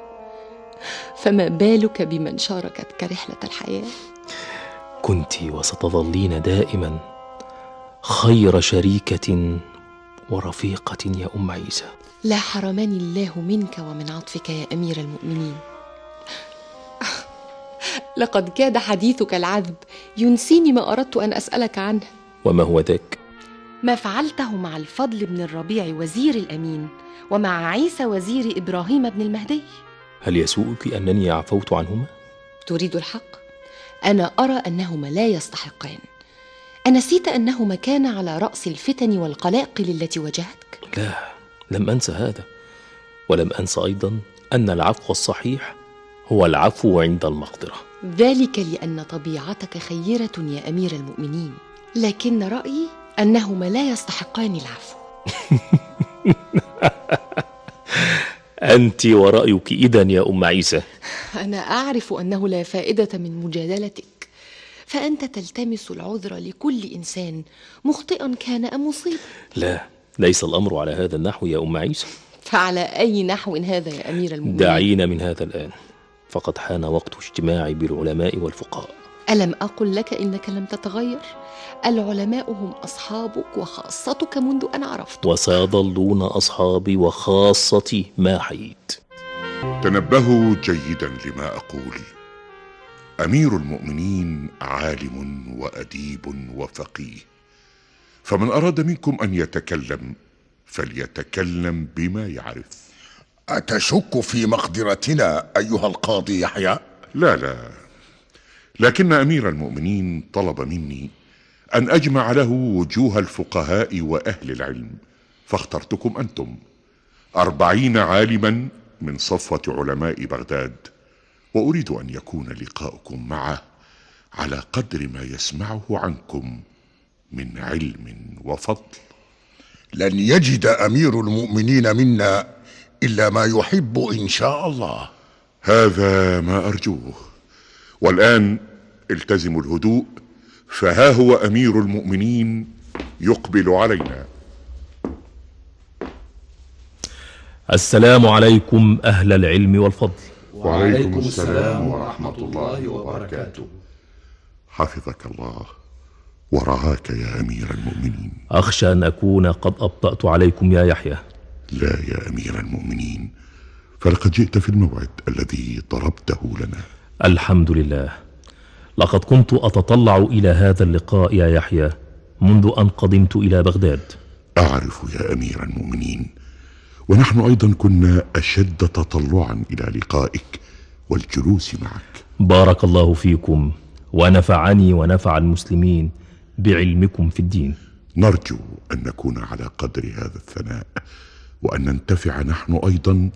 فما بالك بمن شاركتك رحلة الحياة؟ كنت وستظلين دائما خير شريكة ورفيقة يا أم عيسى. لا حرمني الله منك ومن عطفك يا أمير المؤمنين. لقد كاد حديثك العذب ينسيني ما أردت أن أسألك عنه. وما هو ذاك؟ ما فعلته مع الفضل بن الربيع وزير الأمين ومع عيسى وزير إبراهيم بن المهدي. هل يسوءك أنني عفوت عنهما؟ تريد الحق؟ أنا أرى أنهما لا يستحقان. أنسيت أنهما كان على رأس الفتن والقلاقل التي واجهتك؟ لا لم أنس هذا. ولم أنس أيضا أن العفو الصحيح هو العفو عند المقدرة. ذلك لأن طبيعتك خيرة يا أمير المؤمنين. لكن رأيي أنهما لا يستحقان العفو. أنت ورأيك إذا يا أم عيسى. أنا أعرف أنه لا فائدة من مجادلتك. فأنت تلتمس العذر لكل إنسان مخطئا كان أم مصيبا لا ليس الأمر على هذا النحو يا أم عيسى. فعلى أي نحو هذا يا أمير المؤمنين؟ دعينا من هذا الآن. فقد حان وقت اجتماعي بالعلماء والفقهاء. ألم أقل لك إنك لم تتغير؟ العلماء هم أصحابك وخاصتك منذ أن عرفت. وسيظلون أصحابي وخاصتي ما حييت. تنبهوا جيدا لما أقول أمير المؤمنين عالم وأديب وفقيه. فمن أراد منكم أن يتكلم فليتكلم بما يعرف. أتشك في مقدرتنا أيها القاضي يحيى؟ لا لا. لكن أمير المؤمنين طلب مني أن أجمع له وجوه الفقهاء وأهل العلم فاخترتكم أنتم أربعين عالما من صفوة علماء بغداد وأريد أن يكون لقاؤكم معه على قدر ما يسمعه عنكم من علم وفضل. لن يجد أمير المؤمنين منا إلا ما يحب إن شاء الله. هذا ما أرجوه. والآن التزموا الهدوء فها هو أمير المؤمنين يقبل علينا. السلام عليكم أهل العلم والفضل. وعليكم السلام ورحمة الله وبركاته. حفظك الله ورعاك يا أمير المؤمنين. أخشى أن أكون قد أبطأت عليكم يا يحيى. لا يا أمير المؤمنين فلقد جئت في الموعد الذي ضربته لنا. الحمد لله لقد كنت أتطلع إلى هذا اللقاء يا يحيى منذ أن قدمت إلى بغداد. أعرف يا أمير المؤمنين ونحن أيضا كنا أشد تطلعا إلى لقائك والجلوس معك. بارك الله فيكم ونفعني ونفع المسلمين بعلمكم في الدين. نرجو أن نكون على قدر هذا الثناء وأن ننتفع نحن أيضا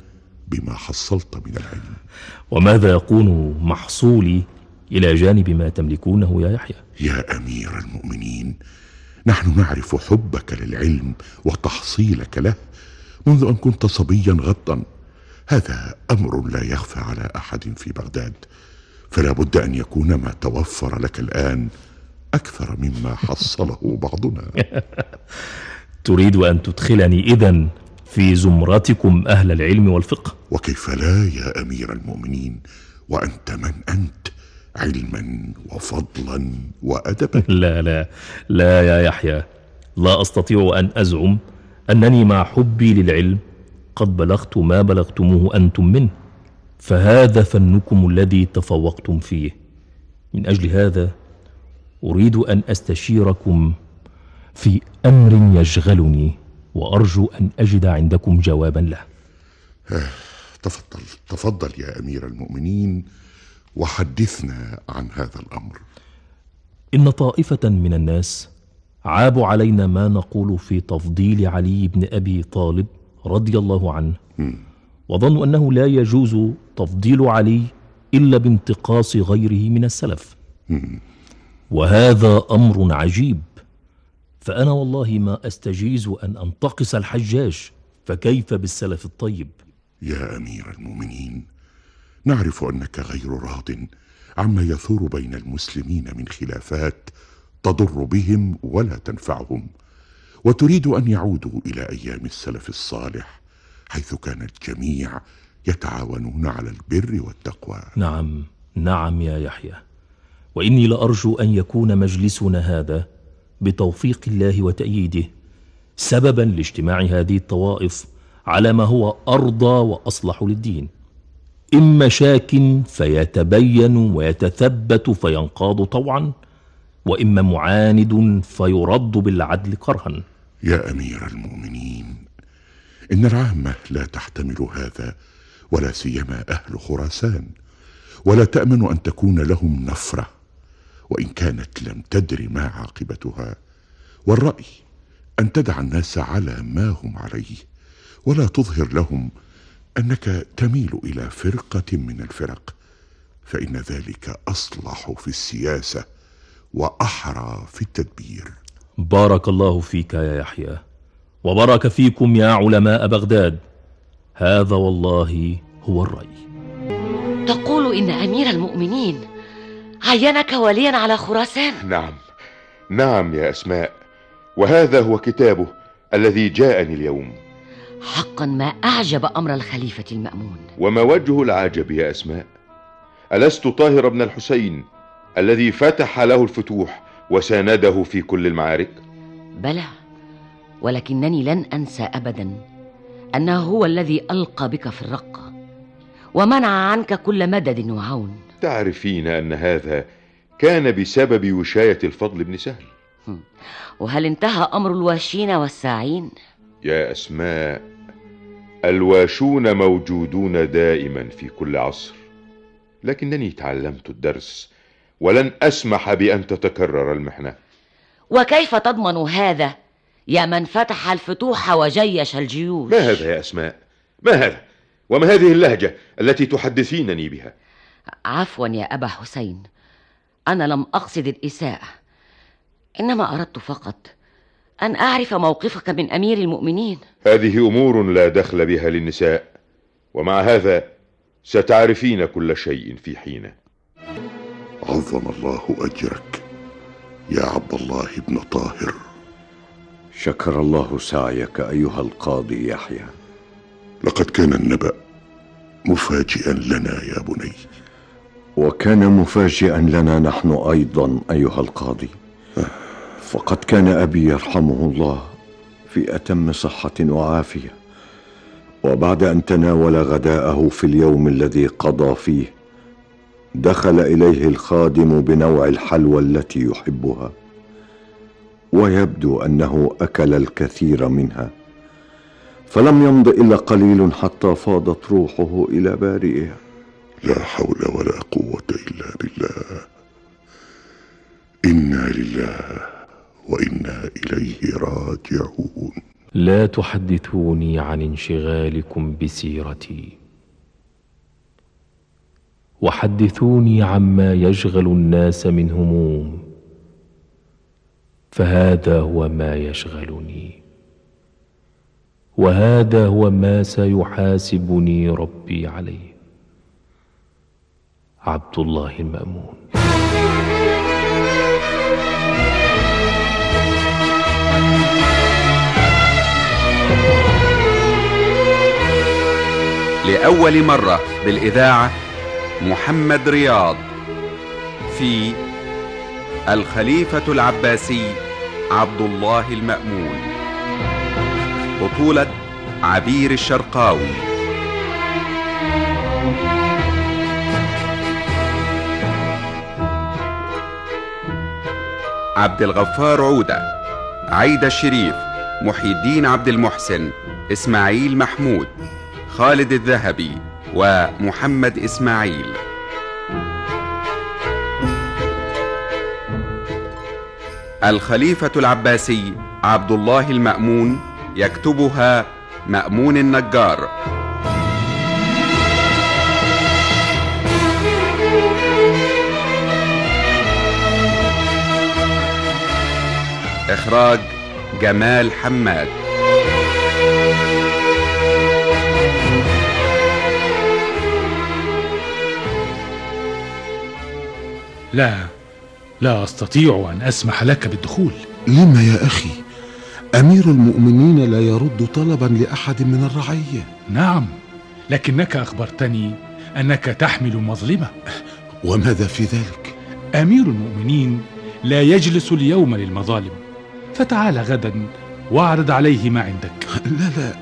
بما حصلت من العلم. وماذا يكون محصولي إلى جانب ما تملكونه يا يحيى؟ يا أمير المؤمنين نحن نعرف حبك للعلم وتحصيلك له منذ أن كنت صبيا غضا. هذا أمر لا يخفى على أحد في بغداد. فلا بد أن يكون ما توفر لك الآن أكثر مما حصله بعضنا. تريد أن تدخلني إذن في زمرتكم أهل العلم والفقه. وكيف لا يا أمير المؤمنين؟ وأنت من أنت علما وفضلا وأدبا. لا لا لا يا يحيى لا أستطيع أن أزعم أنني مع حبي للعلم قد بلغت ما بلغتموه أنتم منه فهذا فنكم الذي تفوقتم فيه. من أجل هذا أريد أن أستشيركم في أمر يشغلني. وأرجو أن أجد عندكم جوابا له. تفضل تفضل يا أمير المؤمنين وحدثنا عن هذا الأمر. إن طائفة من الناس عابوا علينا ما نقول في تفضيل علي بن أبي طالب رضي الله عنه وظنوا أنه لا يجوز تفضيل علي إلا بانتقاص غيره من السلف. وهذا أمر عجيب. فأنا والله ما أستجيز أن أنتقص الحجاج فكيف بالسلف الطيب؟ يا أمير المؤمنين نعرف أنك غير راض عما يثور بين المسلمين من خلافات تضر بهم ولا تنفعهم وتريد أن يعودوا إلى أيام السلف الصالح حيث كان الجميع يتعاونون على البر والتقوى. نعم نعم يا يحيى وإني لأرجو أن يكون مجلسنا هذا بتوفيق الله وتأييده سببا لاجتماع هذه الطوائف على ما هو أرضى وأصلح للدين. إما شاك فيتبين ويتثبت فينقاد طوعا وإما معاند فيرد بالعدل كرها. يا أمير المؤمنين إن العامة لا تحتمل هذا ولا سيما أهل خراسان ولا تأمن أن تكون لهم نفرة. وإن كانت لم تدر ما عاقبتها والرأي أن تدع الناس على ما هم عليه ولا تظهر لهم أنك تميل إلى فرقة من الفرق فإن ذلك أصلح في السياسة وأحرى في التدبير. بارك الله فيك يا يحيى وبارك فيكم يا علماء بغداد. هذا والله هو الرأي. تقول إن أمير المؤمنين عينك وليا على خراسان. نعم. نعم يا أسماء. وهذا هو كتابه الذي جاءني اليوم. حقا ما أعجب أمر الخليفة المأمون. وما وجه العجب يا أسماء؟ ألست طاهر بن الحسين الذي فتح له الفتوح وسانده في كل المعارك؟ بلى ولكنني لن أنسى أبدا أنه هو الذي ألقى بك في الرقة. ومنع عنك كل مدد وعون. تعرفين أن هذا كان بسبب وشاية الفضل بن سهل. وهل انتهى أمر الواشين والساعين؟ يا أسماء الواشون موجودون دائما في كل عصر. لكنني تعلمت الدرس ولن أسمح بأن تتكرر المحنة. وكيف تضمن هذا يا من فتح الفتوح وجيش الجيوش؟ ما هذا يا أسماء؟ ما هذا؟ وما هذه اللهجة التي تحدثينني بها؟ عفوا يا أبا حسين أنا لم أقصد الإساءة إنما أردت فقط أن أعرف موقفك من أمير المؤمنين. هذه أمور لا دخل بها للنساء ومع هذا ستعرفين كل شيء في حينه عظم الله أجرك يا عبد الله بن طاهر. شكر الله سعيك أيها القاضي يحيى. لقد كان النبأ مفاجئا لنا يا بني. وكان مفاجئا لنا نحن أيضا أيها القاضي. فقد كان أبي يرحمه الله في أتم صحة وعافية. وبعد أن تناول غداءه في اليوم الذي قضى فيه دخل إليه الخادم بنوع الحلوى التي يحبها. ويبدو أنه أكل الكثير منها. فلم يمض إلا قليل حتى فاضت روحه إلى بارئها. لا حول ولا قوة إلا بالله. إنا لله وإنا إليه راجعون. لا تحدثوني عن انشغالكم بسيرتي. وحدثوني عما يشغل الناس من هموم. فهذا هو ما يشغلني. وهذا هو ما سيحاسبني ربي عليه. عبد الله المأمون. لأول مرة بالإذاعة محمد رياض في الخليفة العباسي عبد الله المأمون. بطولة عبير الشرقاوي. عبد الغفار عودة عايدة الشريف محي الدين عبد المحسن إسماعيل محمود خالد الذهبي ومحمد إسماعيل. الخليفة العباسي عبد الله المأمون يكتبها مأمون النجار. إخراج جمال حماد. لا لا أستطيع أن أسمح لك بالدخول. لما يا أخي؟ أمير المؤمنين لا يرد طلبا لأحد من الرعية نعم لكنك أخبرتني أنك تحمل مظلمة. وماذا في ذلك؟ أمير المؤمنين لا يجلس اليوم للمظالم. فتعال غدا واعرض عليه ما عندك. لا لا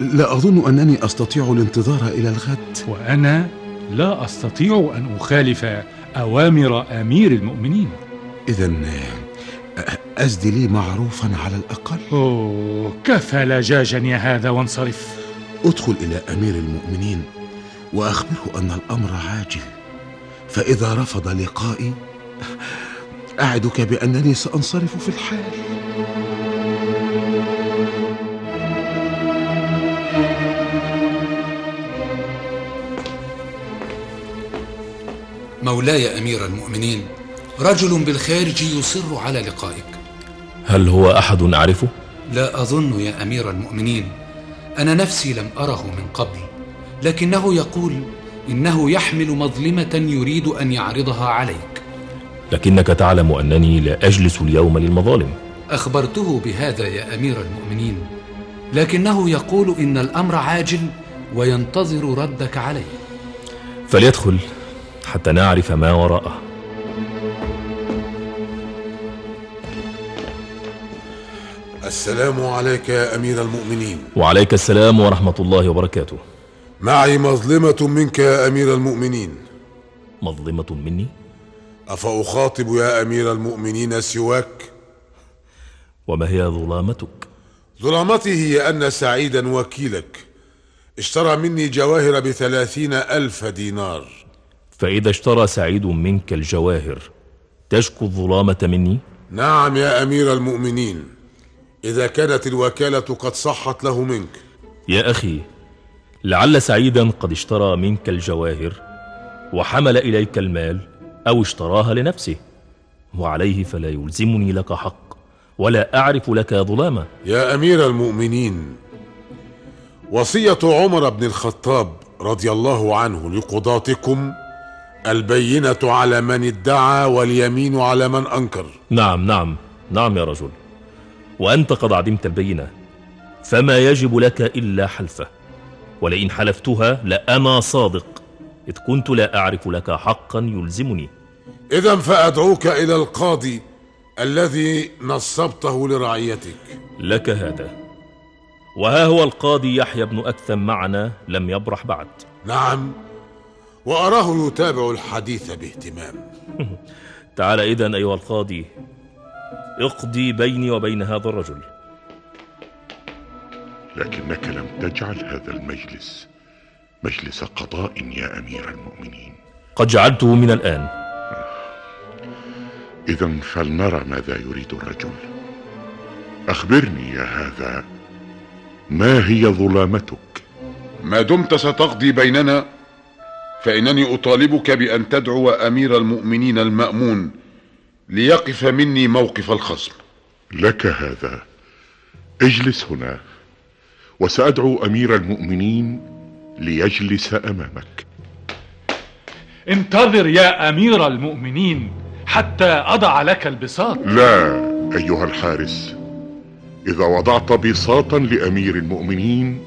لا أظن أنني أستطيع الانتظار إلى الغد. وأنا لا أستطيع أن أخالف أوامر أمير المؤمنين. إذا أزدي لي معروفا على الأقل. أوه كفى لجاجا يا هذا وانصرف؟ أدخل إلى أمير المؤمنين وأخبره أن الأمر عاجل. فإذا رفض لقائي أعدك بأنني سأنصرف في الحال. مولاي أمير المؤمنين رجل بالخارج يصر على لقائك. هل هو أحد أعرفه؟ لا أظن يا أمير المؤمنين. أنا نفسي لم أره من قبل لكنه يقول إنه يحمل مظلمة يريد أن يعرضها عليك. لكنك تعلم أنني لا أجلس اليوم للمظالم. أخبرته بهذا يا أمير المؤمنين لكنه يقول إن الأمر عاجل وينتظر ردك عليه. فليدخل حتى نعرف ما وراءه. السلام عليك يا أمير المؤمنين وعليك السلام ورحمة الله وبركاته معي مظلمة منك يا أمير المؤمنين مظلمة مني؟ أفأخاطب يا أمير المؤمنين سواك وما هي ظلامتك؟ ظلامتي هي أن سعيدا وكيلك اشترى مني جواهر بثلاثين ألف دينار فإذا اشترى سعيد منك الجواهر تشكو الظلامة مني؟ نعم يا أمير المؤمنين إذا كانت الوكالة قد صحت له منك. يا أخي لعل سعيدا قد اشترى منك الجواهر وحمل إليك المال أو اشتراها لنفسه وعليه فلا يلزمني لك حق ولا أعرف لك ظلاما يا أمير المؤمنين وصية عمر بن الخطاب رضي الله عنه لقضاتكم البينة على من ادعى واليمين على من أنكر. نعم نعم نعم يا رجل. وأنت قد عدمت البينة فما يجب لك إلا حلفه. ولئن حلفتها لأنا صادق إذ كنت لا أعرف لك حقا يلزمني. اذا فأدعوك إلى القاضي الذي نصبته لرعيتك. لك هذا. وها هو القاضي يحيى بن أكثم معنا لم يبرح بعد. نعم وأراه يتابع الحديث باهتمام. تعال إذن أيها القاضي. اقضي بيني وبين هذا الرجل. لكنك لم تجعل هذا المجلس مجلس قضاء يا أمير المؤمنين. قد جعلته من الآن. اذا فلنرى ماذا يريد الرجل. أخبرني يا هذا ما هي ظلامتك؟ ما دمت ستقضي بيننا فإنني أطالبك بأن تدعو أمير المؤمنين المأمون ليقف مني موقف الخصم. لك هذا. اجلس هنا. وسأدعو أمير المؤمنين ليجلس أمامك. انتظر يا أمير المؤمنين حتى أضع لك البساط. لا أيها الحارس. إذا وضعت بساطا لأمير المؤمنين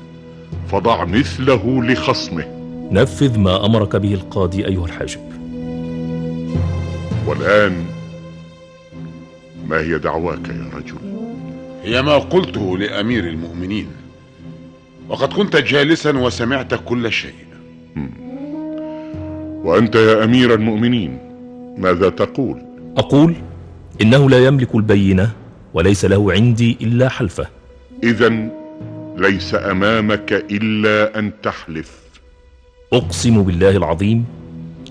فضع مثله لخصمه. نفذ ما أمرك به القاضي أيها الحاجب. والآن ما هي دعواك يا رجل؟ هي ما قلته لأمير المؤمنين. وقد كنت جالسا وسمعت كل شيء. وأنت يا أمير المؤمنين ماذا تقول؟ أقول إنه لا يملك البينة وليس له عندي إلا حلفة. اذا ليس أمامك إلا أن تحلف. أقسم بالله العظيم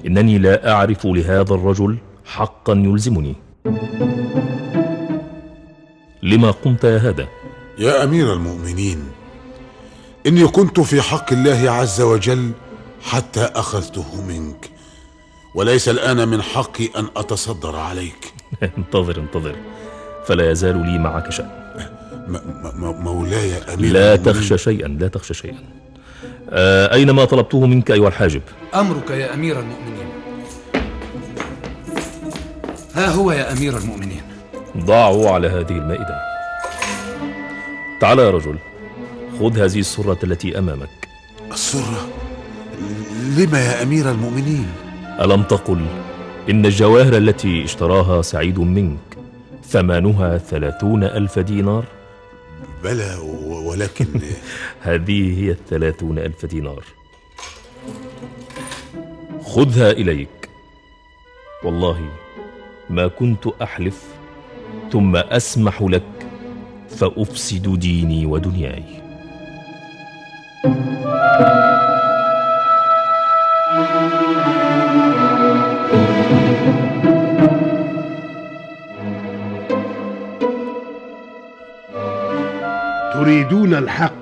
إنني لا أعرف لهذا الرجل حقا يلزمني. لما قمت يا هذا؟ يا أمير المؤمنين إني كنت في حق الله عز وجل حتى أخذته منك وليس الآن من حقي أن أتصدر عليك. انتظر انتظر فلا يزال لي معك شأن. م- م- مولاي أمير لا المؤمنين. تخشى شيئا لا تخشى شيئا. آه أين ما طلبته منك أيها الحاجب؟ أمرك يا أمير المؤمنين. ها هو يا أمير المؤمنين. ضعوا على هذه المائدة. تعال يا رجل خذ هذه السرة التي أمامك. السرة؟ لما يا أمير المؤمنين؟ ألم تقل إن الجواهر التي اشتراها سعيد منك ثمنها ثلاثون ألف دينار؟ بلى ولكن هذه هي الثلاثون ألف دينار. خذها إليك. والله ما كنت أحلف ثم أسمح لك فأفسد ديني ودنياي. تريدون الحق.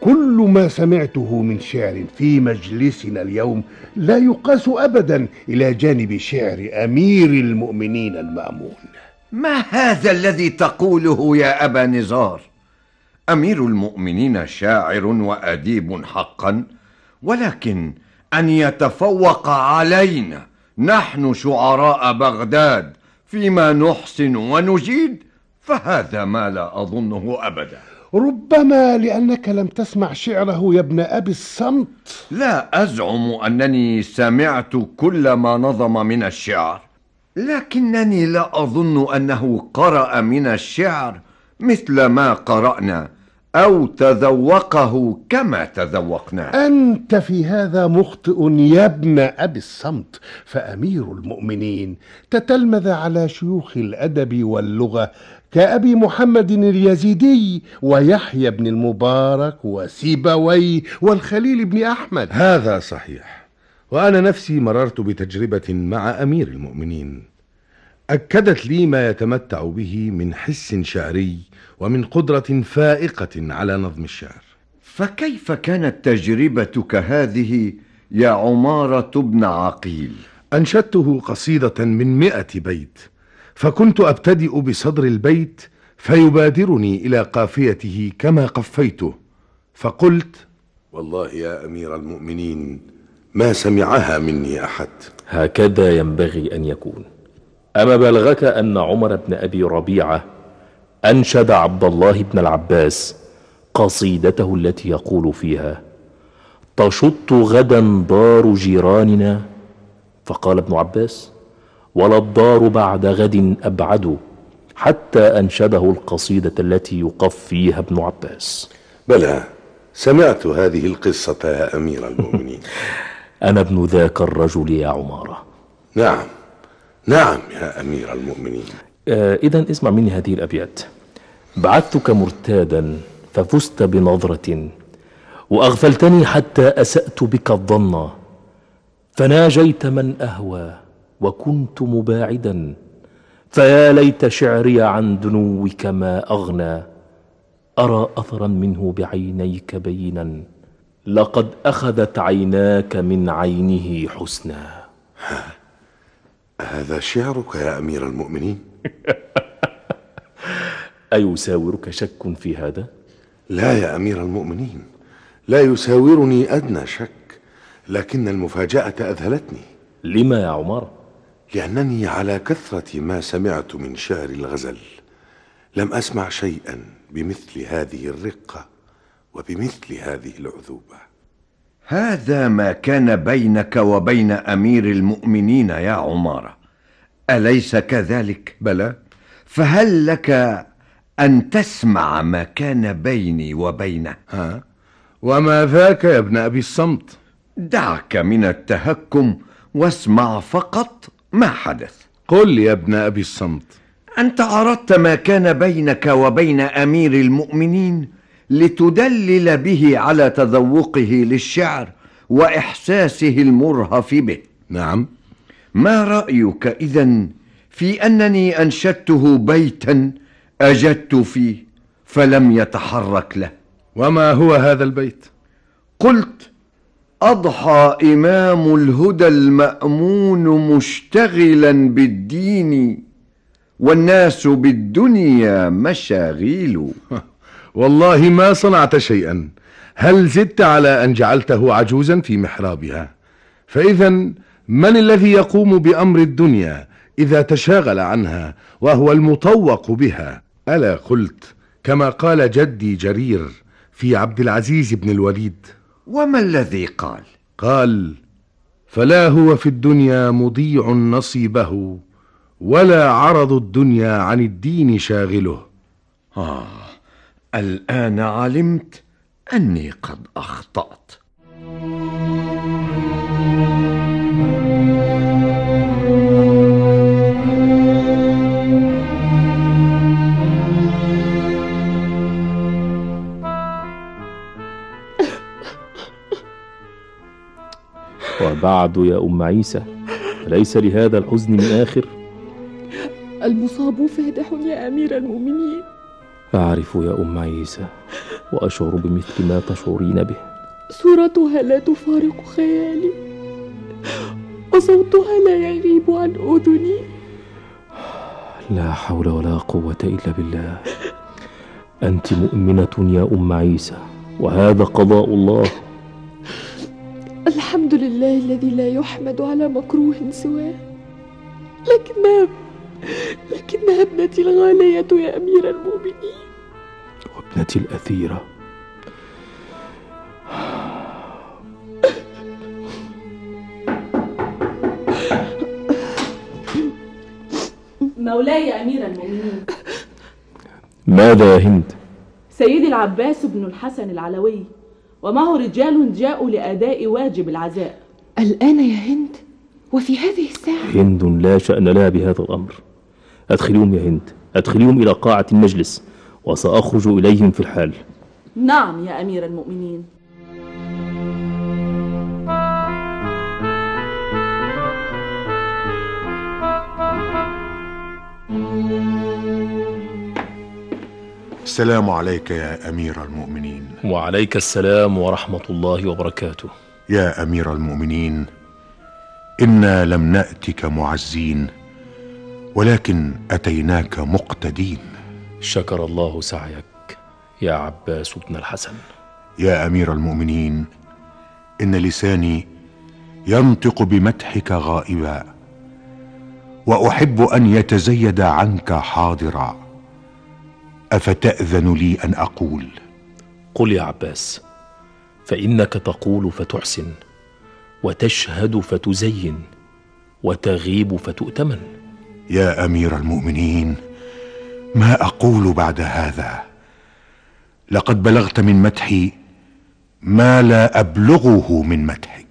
كل ما سمعته من شعر في مجلسنا اليوم لا يقاس ابدا إلى جانب شعر أمير المؤمنين المأمون. ما هذا الذي تقوله يا أبا نزار؟ أمير المؤمنين شاعر وأديب حقا ولكن أن يتفوق علينا نحن شعراء بغداد فيما نحسن ونجيد فهذا ما لا أظنه أبدا. ربما لأنك لم تسمع شعره يا ابن أبي الصمت. لا أزعم أنني سمعت كل ما نظم من الشعر. لكنني لا أظن أنه قرأ من الشعر مثل ما قرأنا أو تذوقه كما تذوقناه أنت في هذا مخطئ يا ابن أبي الصمت فأمير المؤمنين. تتلمذ على شيوخ الأدب واللغة كأبي محمد اليزيدي ويحيى بن المبارك وسيبوي والخليل بن أحمد. هذا صحيح. وأنا نفسي مررت بتجربة مع أمير المؤمنين. أكدت لي ما يتمتع به من حس شعري ومن قدرة فائقة على نظم الشعر. فكيف كانت تجربتك هذه يا عمارة بن عقيل؟ أنشدته قصيدة من مئة بيت فكنت أبتدئ بصدر البيت فيبادرني إلى قافيته كما قفيته فقلت والله يا أمير المؤمنين ما سمعها مني أحد. هكذا ينبغي أن يكون. أما بلغك أن عمر بن أبي ربيعة أنشد عبد الله بن العباس قصيدته التي يقول فيها تشط غدا دار جيراننا؟ فقال ابن عباس ولا الدار بعد غد أبعد حتى أنشده القصيدة التي يقفيها ابن عباس. بلى سمعت هذه القصة يا أمير المؤمنين. أنا ابن ذاك الرجل يا عمارة. نعم. نعم يا أمير المؤمنين. آه إذا اسمع مني هذه الأبيات. بعثتك مرتادا ففزت بنظرة وأغفلتني حتى أسأت بك الظن فناجيت من أهوى وكنت مباعدا فيا ليت شعري عن دنوك ما أغنى أرى أثرا منه بعينيك بينا. لقد أخذت عيناك من عينه حسنا هذا شعرك يا أمير المؤمنين أيساورك شك في هذا؟ لا يا أمير المؤمنين لا يساورني أدنى شك لكن المفاجأة أذهلتني لما يا عمر؟ لأنني على كثرة ما سمعت من شعر الغزل لم أسمع شيئا بمثل هذه الرقة وبمثل هذه العذوبة هذا ما كان بينك وبين أمير المؤمنين يا عمارة أليس كذلك؟ بلى فهل لك أن تسمع ما كان بيني وبينه؟ ها؟ وما ذاك يا ابن أبي الصمت؟ دعك من التهكم واسمع فقط ما حدث قل يا ابن أبي الصمت أنت أردت ما كان بينك وبين أمير المؤمنين لتدلل به على تذوقه للشعر وإحساسه المرهف به. نعم. ما رأيك إذا في أنني أنشدته بيتا أجدت فيه فلم يتحرك له؟ وما هو هذا البيت؟ قلت أضحى إمام الهدى المأمون مشتغلا بالدين والناس بالدنيا مشاغيل. والله ما صنعت شيئا. هل زدت على أن جعلته عجوزا في محرابها؟ فإذا من الذي يقوم بأمر الدنيا إذا تشاغل عنها وهو المطوق بها؟ ألا قلت كما قال جدي جرير في عبد العزيز بن الوليد. وما الذي قال؟ قال فلا هو في الدنيا مضيع نصيبه ولا عرض الدنيا عن الدين شاغله. آه. الآن علمت أني قد أخطأت. وبعد يا أم عيسى ليس لهذا الحزن من آخر؟ المصاب فادح يا أمير المؤمنين. أعرف يا أم عيسى وأشعر بمثل ما تشعرين به. صورتها لا تفارق خيالي وصوتها لا يغيب عن أذني. لا حول ولا قوة إلا بالله. أنت مؤمنة يا أم عيسى وهذا قضاء الله. الحمد لله الذي لا يحمد على مكروه سواه. لكنها لكنها ابنتي الغالية يا أمير المؤمنين. وابنتي الأثيرة. مولاي أمير المؤمنين. ماذا يا هند؟ سيدي العباس بن الحسن العلوي ومعه رجال جاءوا لأداء واجب العزاء. الآن يا هند؟ وفي هذه الساعة؟ هند لا شأن لها بهذا الأمر. أدخليهم يا هند. أدخليهم إلى قاعة المجلس. وسأخرج إليهم في الحال. نعم يا أمير المؤمنين. السلام عليك يا أمير المؤمنين. وعليك السلام ورحمة الله وبركاته. يا أمير المؤمنين إنا لم نأتك معزين ولكن أتيناك مقتدين. شكر الله سعيك يا عباس بن الحسن. يا أمير المؤمنين إن لساني ينطق بمدحك غائبا وأحب أن يتزيد عنك حاضرا. أفتأذن لي أن أقول؟ قل يا عباس فإنك تقول فتحسن وتشهد فتزين وتغيب فتؤتمن. يا أمير المؤمنين ما أقول بعد هذا. لقد بلغت من مدحي ما لا أبلغه من مدحك.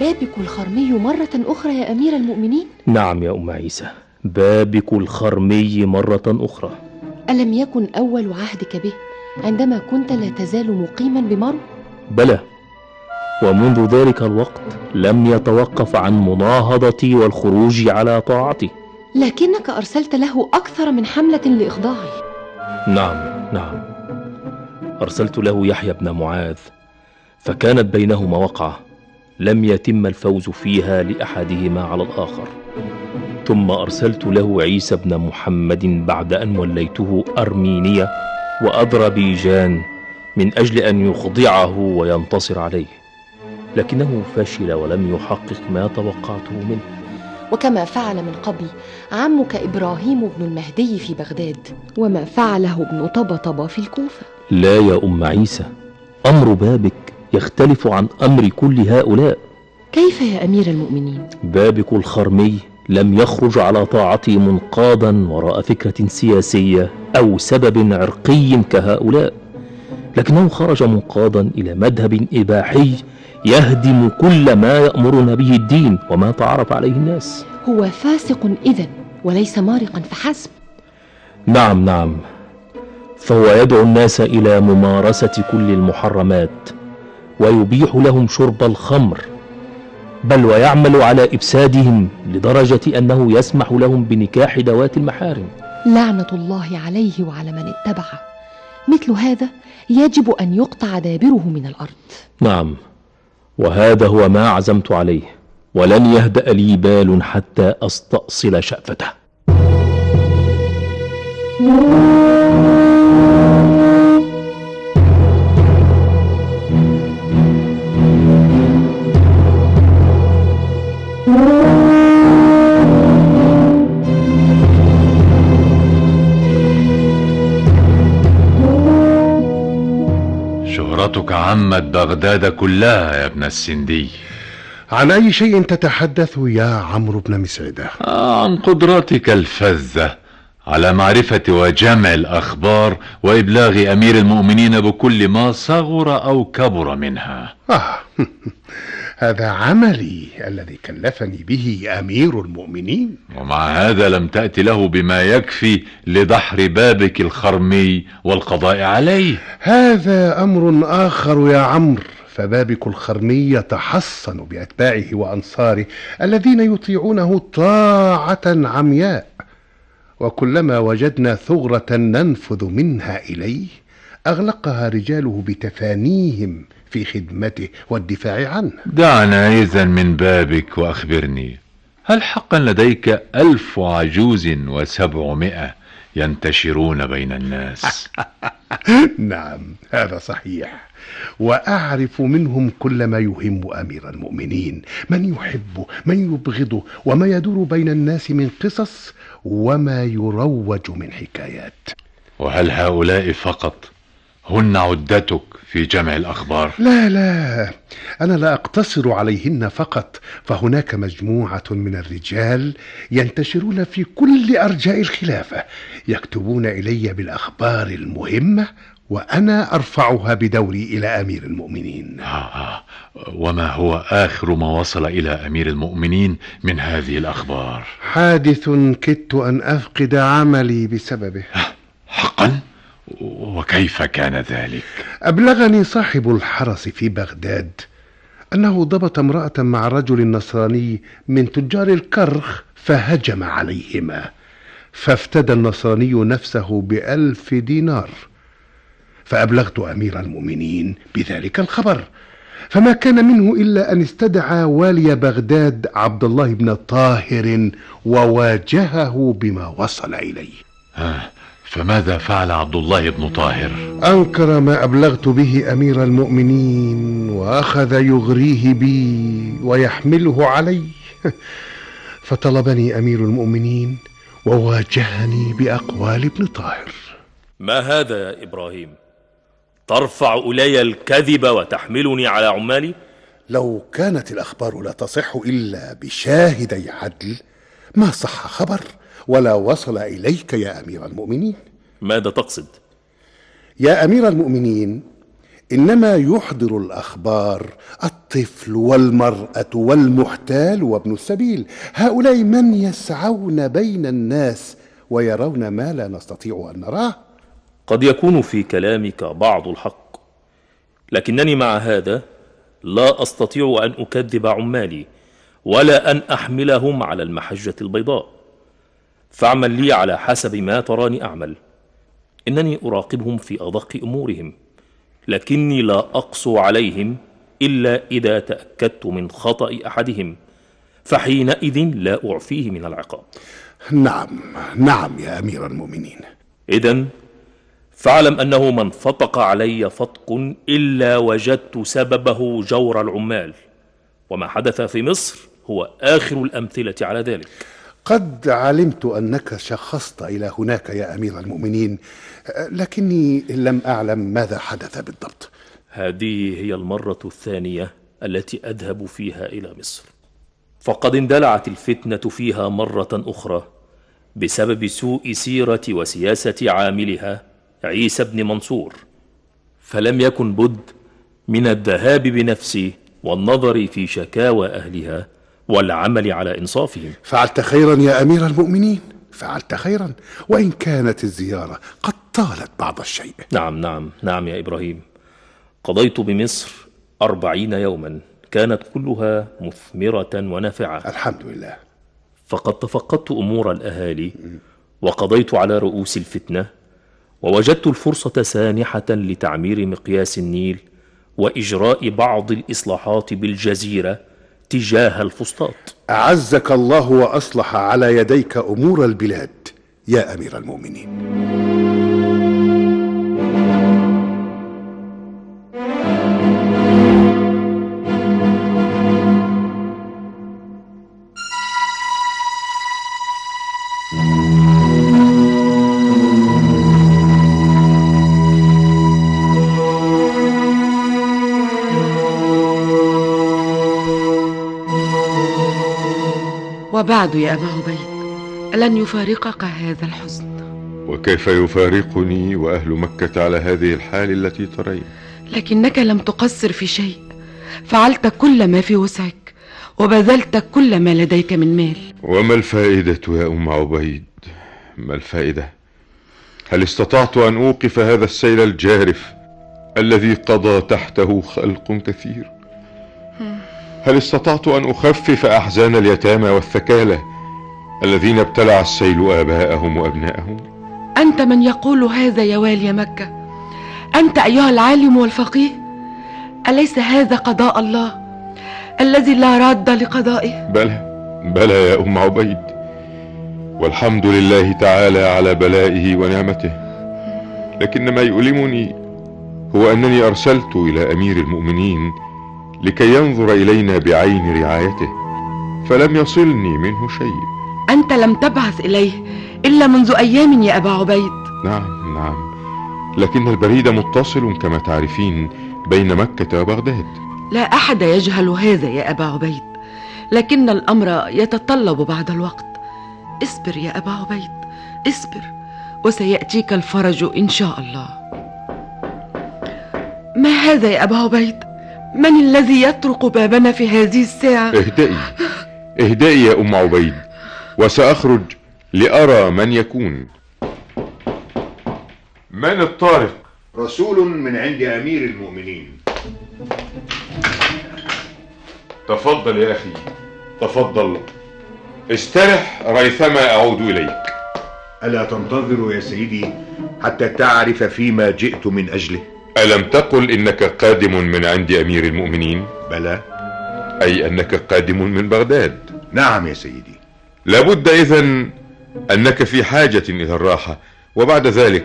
بابك الخرمي مرة أخرى يا أمير المؤمنين؟ نعم يا أم عيسى. بابك الخرمي مرة أخرى. ألم يكن أول عهدك به عندما كنت لا تزال مقيما بمرو بلى. ومنذ ذلك الوقت لم يتوقف عن مناهضتي والخروج على طاعتي. لكنك أرسلت له أكثر من حملة لإخضاعه نعم نعم. أرسلت له يحيى بن معاذ فكانت بينهما وقعة. لم يتم الفوز فيها لأحدهما على الآخر. ثم أرسلت له عيسى بن محمد بعد أن وليته ارمينيا واذربيجان من أجل أن يخضعه وينتصر عليه. لكنه فشل ولم يحقق ما توقعته منه. وكما فعل من قبل عمك إبراهيم بن المهدي في بغداد وما فعله ابن طبطب في الكوفة. لا يا أم عيسى أمر بابك يختلف عن أمر كل هؤلاء. كيف يا أمير المؤمنين؟ بابك الخرمي لم يخرج على طاعتي منقادا وراء فكرة سياسية أو سبب عرقي كهؤلاء لكنه خرج منقادا إلى مذهب إباحي يهدم كل ما يامرنا به الدين وما تعرف عليه الناس. هو فاسق إذا وليس مارقا فحسب. نعم نعم. فهو يدعو الناس إلى ممارسة كل المحرمات ويبيح لهم شرب الخمر بل ويعمل على إفسادهم لدرجة أنه يسمح لهم بنكاح ذوات المحارم. لعنة الله عليه وعلى من اتبعه. مثل هذا يجب أن يقطع دابره من الأرض. نعم. وهذا هو ما عزمت عليه ولن يهدأ لي بال حتى أستأصل شأفته. شهرتك عمت بغداد كلها يا ابن السندي. عن أي شيء تتحدث يا عمرو بن مسعدة؟ آه، عن قدرتك الفذة على معرفة وجمع الأخبار وإبلاغ أمير المؤمنين بكل ما صغر أو كبر منها. آه. هذا عملي الذي كلفني به أمير المؤمنين. ومع هذا لم تأت له بما يكفي لدحر بابك الخرمي والقضاء عليه. هذا أمر آخر يا عمرو. فبابك الخرمي يتحصن بأتباعه وأنصاره الذين يطيعونه طاعة عمياء. وكلما وجدنا ثغرة ننفذ منها إليه أغلقها رجاله بتفانيهم في خدمته والدفاع عنه. دعنا إذا من بابك وأخبرني هل حقا لديك ألف عجوز وسبعمائة ينتشرون بين الناس؟ نعم هذا صحيح. وأعرف منهم كل ما يهم أمير المؤمنين من يحبه من يبغضه وما يدور بين الناس من قصص وما يروج من حكايات. وهل هؤلاء فقط هن عدتك في جمع الأخبار. لا لا أنا لا أقتصر عليهن فقط فهناك مجموعة من الرجال ينتشرون في كل أرجاء الخلافة يكتبون إلي بالأخبار المهمة وأنا أرفعها بدوري إلى أمير المؤمنين. آه آه. وما هو آخر ما وصل إلى أمير المؤمنين من هذه الأخبار؟ حادث كدت أن أفقد عملي بسببه. حقا؟ وكيف كان ذلك؟ أبلغني صاحب الحرس في بغداد أنه ضبط امرأة مع رجل نصراني من تجار الكرخ فهجم عليهما فافتدى النصراني نفسه بألف دينار. فأبلغت أمير المؤمنين بذلك الخبر. فما كان منه إلا أن استدعى والي بغداد عبد الله بن طاهر وواجهه بما وصل إليه. ها فماذا فعل عبد الله بن طاهر؟ أنكر ما أبلغت به أمير المؤمنين وأخذ يغريه بي ويحمله علي. فطلبني أمير المؤمنين وواجهني بأقوال ابن طاهر. ما هذا يا إبراهيم؟ ترفع إلي الكذب وتحملني على عمالي؟ لو كانت الأخبار لا تصح إلا بشاهدي عدل ما صح خبر؟ ولا وصل إليك يا أمير المؤمنين. ماذا تقصد؟ يا أمير المؤمنين إنما يحضر الأخبار الطفل والمرأة والمحتال وابن السبيل. هؤلاء من يسعون بين الناس ويرون ما لا نستطيع أن نراه؟ قد يكون في كلامك بعض الحق لكنني مع هذا لا أستطيع أن أكذب عمالي ولا أن أحملهم على المحجة البيضاء. فاعمل لي على حسب ما تراني أعمل. إنني أراقبهم في أدق أمورهم لكني لا أقسو عليهم إلا إذا تأكدت من خطأ أحدهم فحينئذ لا أعفيه من العقاب. نعم نعم يا أمير المؤمنين. إذا فاعلم أنه من فتق علي فتق إلا وجدت سببه جور العمال وما حدث في مصر هو آخر الأمثلة على ذلك. قد علمت أنك شخصت إلى هناك يا أمير المؤمنين لكني لم أعلم ماذا حدث بالضبط. هذه هي المرة الثانية التي أذهب فيها إلى مصر. فقد اندلعت الفتنة فيها مرة أخرى بسبب سوء سيرة وسياسة عاملها عيسى بن منصور. فلم يكن بد من الذهاب بنفسي والنظر في شكاوى أهلها والعمل على إنصافهم. فعلت خيرا يا أمير المؤمنين فعلت خيرا. وإن كانت الزيارة قد طالت بعض الشيء. نعم نعم نعم يا إبراهيم. قضيت بمصر أربعين يوما كانت كلها مثمرة ونافعة. الحمد لله. فقد تفقدت أمور الأهالي وقضيت على رؤوس الفتنة ووجدت الفرصة سانحة لتعمير مقياس النيل وإجراء بعض الإصلاحات بالجزيرة تجاه الفسطاط. أعزك الله وأصلح على يديك أمور البلاد يا أمير المؤمنين. وبعد يا أبا عبيد ألن يفارقك هذا الحزن؟ وكيف يفارقني وأهل مكة على هذه الحال التي ترين؟ لكنك لم تقصر في شيء. فعلت كل ما في وسعك وبذلت كل ما لديك من مال. وما الفائدة يا أم عبيد؟ ما الفائدة؟ هل استطعت أن أوقف هذا السيل الجارف الذي قضى تحته خلق كثير؟ هل استطعت أن أخفف أحزان اليتامى والثكالة الذين ابتلع السيل آباءهم وأبناءهم؟ أنت من يقول هذا يا والي مكة. أنت أيها العالم والفقيه. أليس هذا قضاء الله الذي لا راد لقضائه؟ بلى بلى يا أم عبيد. والحمد لله تعالى على بلائه ونعمته. لكن ما يؤلمني هو أنني أرسلت إلى أمير المؤمنين لكي ينظر إلينا بعين رعايته فلم يصلني منه شيء. أنت لم تبعث إليه إلا منذ أيام يا أبا عبيد. نعم نعم. لكن البريد متصل كما تعرفين بين مكة وبغداد. لا أحد يجهل هذا يا أبا عبيد لكن الأمر يتطلب بعد الوقت. اصبر يا أبا عبيد اصبر وسيأتيك الفرج إن شاء الله. ما هذا يا أبا عبيد؟ من الذي يطرق بابنا في هذه الساعة؟ اهدئي. اهدئي يا أم عبيد وسأخرج لأرى من يكون. من الطارق؟ رسول من عند أمير المؤمنين. تفضل يا أخي تفضل. استرح ريثما أعود إليك. ألا تنتظر يا سيدي حتى تعرف فيما جئت من أجله؟ ألم تقل إنك قادم من عند أمير المؤمنين؟ بلى. أي أنك قادم من بغداد. نعم يا سيدي. لابد إذن أنك في حاجة إلى الراحة وبعد ذلك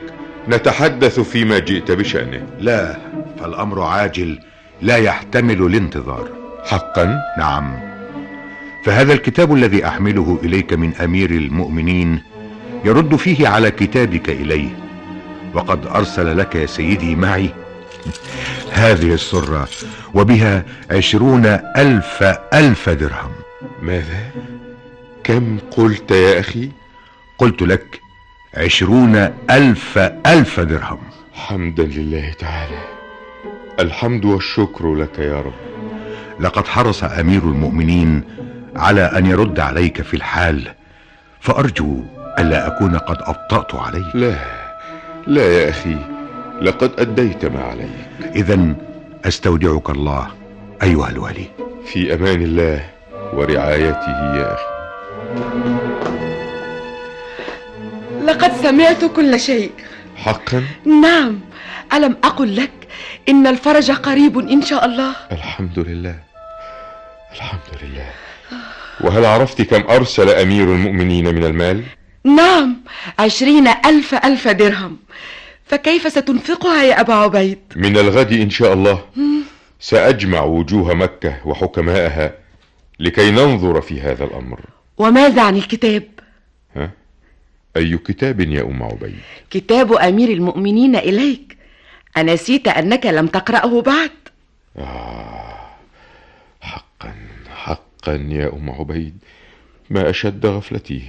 نتحدث فيما جئت بشأنه. لا فالأمر عاجل لا يحتمل الانتظار. حقا؟ نعم. فهذا الكتاب الذي أحمله إليك من أمير المؤمنين يرد فيه على كتابك إليه وقد أرسل لك يا سيدي معي هذه السرة وبها عشرون ألف ألف درهم. ماذا؟ كم قلت يا أخي؟ قلت لك عشرون ألف ألف درهم. حمدا لله تعالى. الحمد والشكر لك يا رب. لقد حرص أمير المؤمنين على أن يرد عليك في الحال فأرجو ألا أكون قد أبطأت عليك. لا لا يا أخي. لقد أديت ما عليك. إذا أستودعك الله أيها الولي. في أمان الله ورعايته يا أخي. لقد سمعت كل شيء. حقا؟ نعم. ألم أقل لك إن الفرج قريب إن شاء الله؟ الحمد لله. الحمد لله. وهل عرفت كم أرسل أمير المؤمنين من المال؟ نعم. عشرين ألف ألف درهم. فكيف ستنفقها يا أبا عبيد؟ من الغد إن شاء الله سأجمع وجوه مكة وحكمائها لكي ننظر في هذا الأمر وماذا عن الكتاب؟ ها؟ أي كتاب يا أم عبيد؟ كتاب أمير المؤمنين إليك أنسيت أنك لم تقرأه بعد؟ آه حقا حقا يا أم عبيد ما أشد غفلتي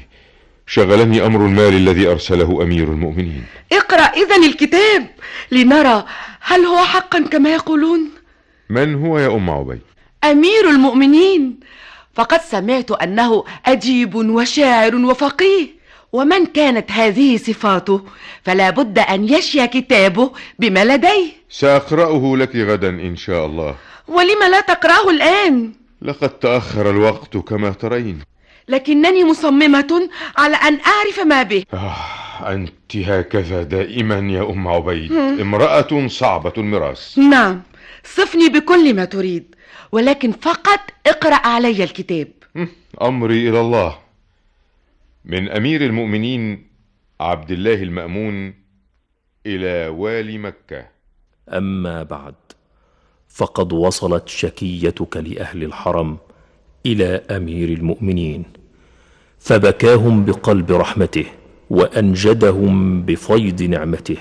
شغلني أمر المال الذي أرسله أمير المؤمنين. اقرأ إذن الكتاب لنرى هل هو حقا كما يقولون؟ من هو يا أم عبيد؟ أمير المؤمنين. فقد سمعت أنه أديب وشاعر وفقيه. ومن كانت هذه صفاته؟ فلا بد أن يشيا كتابه بما لديه. سأقرأه لك غدا إن شاء الله. ولم لا تقرأه الآن؟ لقد تأخر الوقت كما ترين. لكنني مصممة على أن أعرف ما به. آه أنت هكذا دائما يا أم عبيد. امرأة صعبة المراس نعم صفني بكل ما تريد ولكن فقط اقرأ علي الكتاب. أمري إلى الله. من أمير المؤمنين عبد الله المأمون إلى والي مكة. أما بعد فقد وصلت شكيتك لأهل الحرم إلى أمير المؤمنين. فبكاهم بقلب رحمته وأنجدهم بفيض نعمته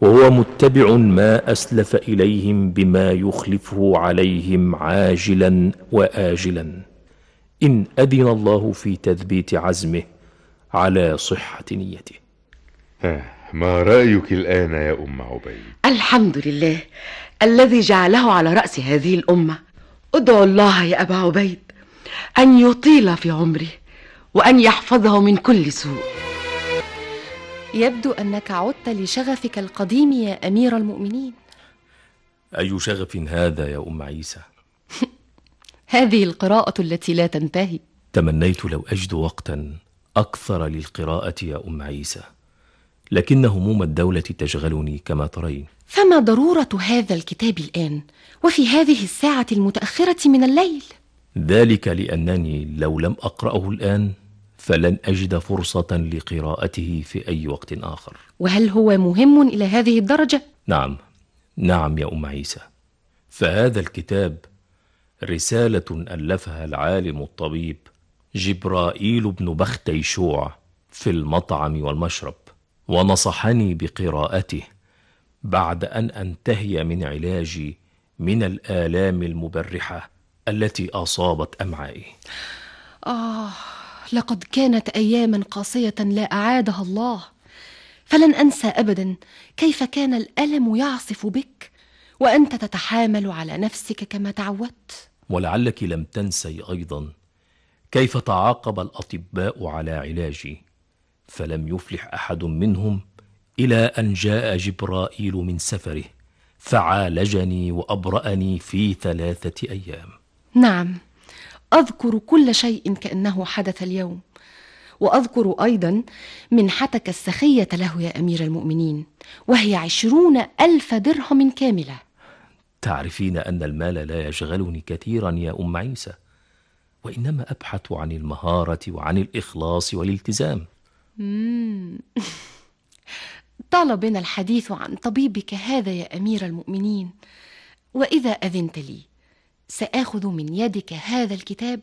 وهو متبع ما أسلف إليهم بما يخلفه عليهم عاجلا وآجلا. إن أذن الله في تثبيت عزمه على صحة نيته. ها ما رأيك الآن يا أم عبيد؟ الحمد لله الذي جعله على رأس هذه الأمة. ادعو الله يا أبا عبيد أن يطيل في عمره. وأن يحفظه من كل سوء. يبدو أنك عدت لشغفك القديم يا أمير المؤمنين. أي شغف هذا يا أم عيسى؟ هذه القراءة التي لا تنتهي. تمنيت لو أجد وقتا أكثر للقراءة يا أم عيسى لكن هموم الدولة تشغلني كما ترين. فما ضرورة هذا الكتاب الآن وفي هذه الساعة المتأخرة من الليل؟ ذلك لأنني لو لم أقرأه الآن فلن أجد فرصة لقراءته في أي وقت آخر. وهل هو مهم إلى هذه الدرجة؟ نعم. نعم يا أم عيسى. فهذا الكتاب رسالة ألفها العالم الطبيب جبرائيل بن بختيشوع في المطعم والمشرب ونصحني بقراءته بعد أن أنتهي من علاجي من الآلام المبرحة التي أصابت أمعائي. آه. لقد كانت أياما قاسية لا أعادها الله. فلن أنسى أبدا كيف كان الألم يعصف بك وأنت تتحامل على نفسك كما تعودت. ولعلك لم تنسي أيضا كيف تعاقب الأطباء على علاجي فلم يفلح أحد منهم إلى أن جاء جبرائيل من سفره فعالجني وأبرأني في ثلاثة أيام. نعم. أذكر كل شيء كأنه حدث اليوم. وأذكر أيضا منحتك السخية له يا أمير المؤمنين وهي عشرون ألف درهم كاملة. تعرفين أن المال لا يشغلني كثيرا يا أم عيسى وإنما أبحث عن المهارة وعن الإخلاص والالتزام. طال بنا الحديث عن طبيبك هذا يا أمير المؤمنين وإذا أذنت لي سآخذ من يدك هذا الكتاب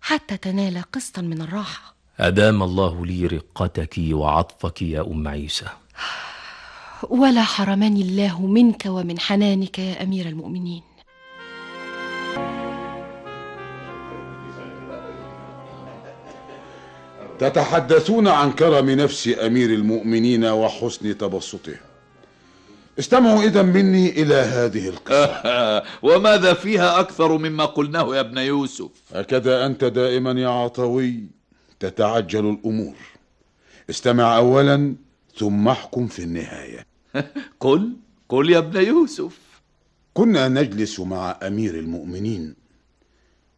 حتى تنال قسطا من الراحة. أدام الله لي رقتك وعطفك يا أم عيسى. ولا حرمني الله منك ومن حنانك يا أمير المؤمنين. تتحدثون عن كرم نفس أمير المؤمنين وحسن تبسطه. استمعوا إذا مني إلى هذه القصة. وماذا فيها أكثر مما قلناه يا ابن يوسف؟ هكذا أنت دائما يا عطوي تتعجل الأمور. استمع اولا ثم احكم في النهاية. قل قل يا ابن يوسف. كنا نجلس مع أمير المؤمنين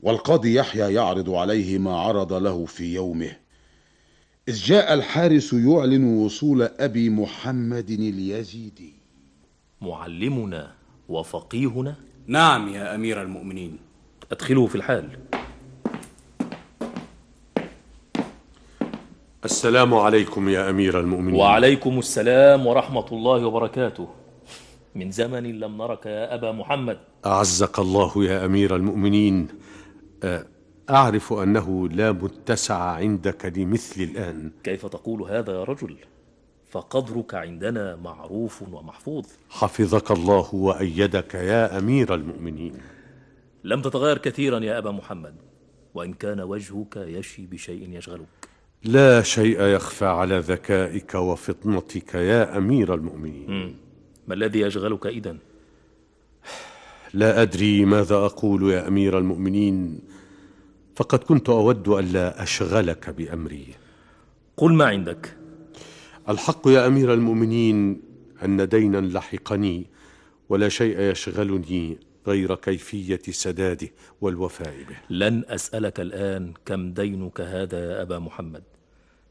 والقاضي يحيى يعرض عليه ما عرض له في يومه. إذ جاء الحارس يعلن وصول أبي محمد اليزيدي. معلمنا وفقيهنا؟ نعم يا أمير المؤمنين. أدخله في الحال. السلام عليكم يا أمير المؤمنين. وعليكم السلام ورحمة الله وبركاته. من زمن لم نرك يا أبا محمد. أعزك الله يا أمير المؤمنين. أه، أعرف أنه لا متسع عندك لمثل الآن. كيف تقول هذا يا رجل؟ فقدرك عندنا معروف ومحفوظ. حفظك الله وأيدك يا أمير المؤمنين. لم تتغير كثيرا يا أبا محمد وإن كان وجهك يشي بشيء يشغلك. لا شيء يخفى على ذكائك وفطنتك يا أمير المؤمنين. مم. ما الذي يشغلك إذن؟ لا أدري ماذا أقول يا أمير المؤمنين فقد كنت أود ألا أشغلك بأمري. قل ما عندك. الحق يا أمير المؤمنين أن دينا لحقني ولا شيء يشغلني غير كيفية سداده والوفاء به. لن أسألك الآن كم دينك هذا يا أبا محمد.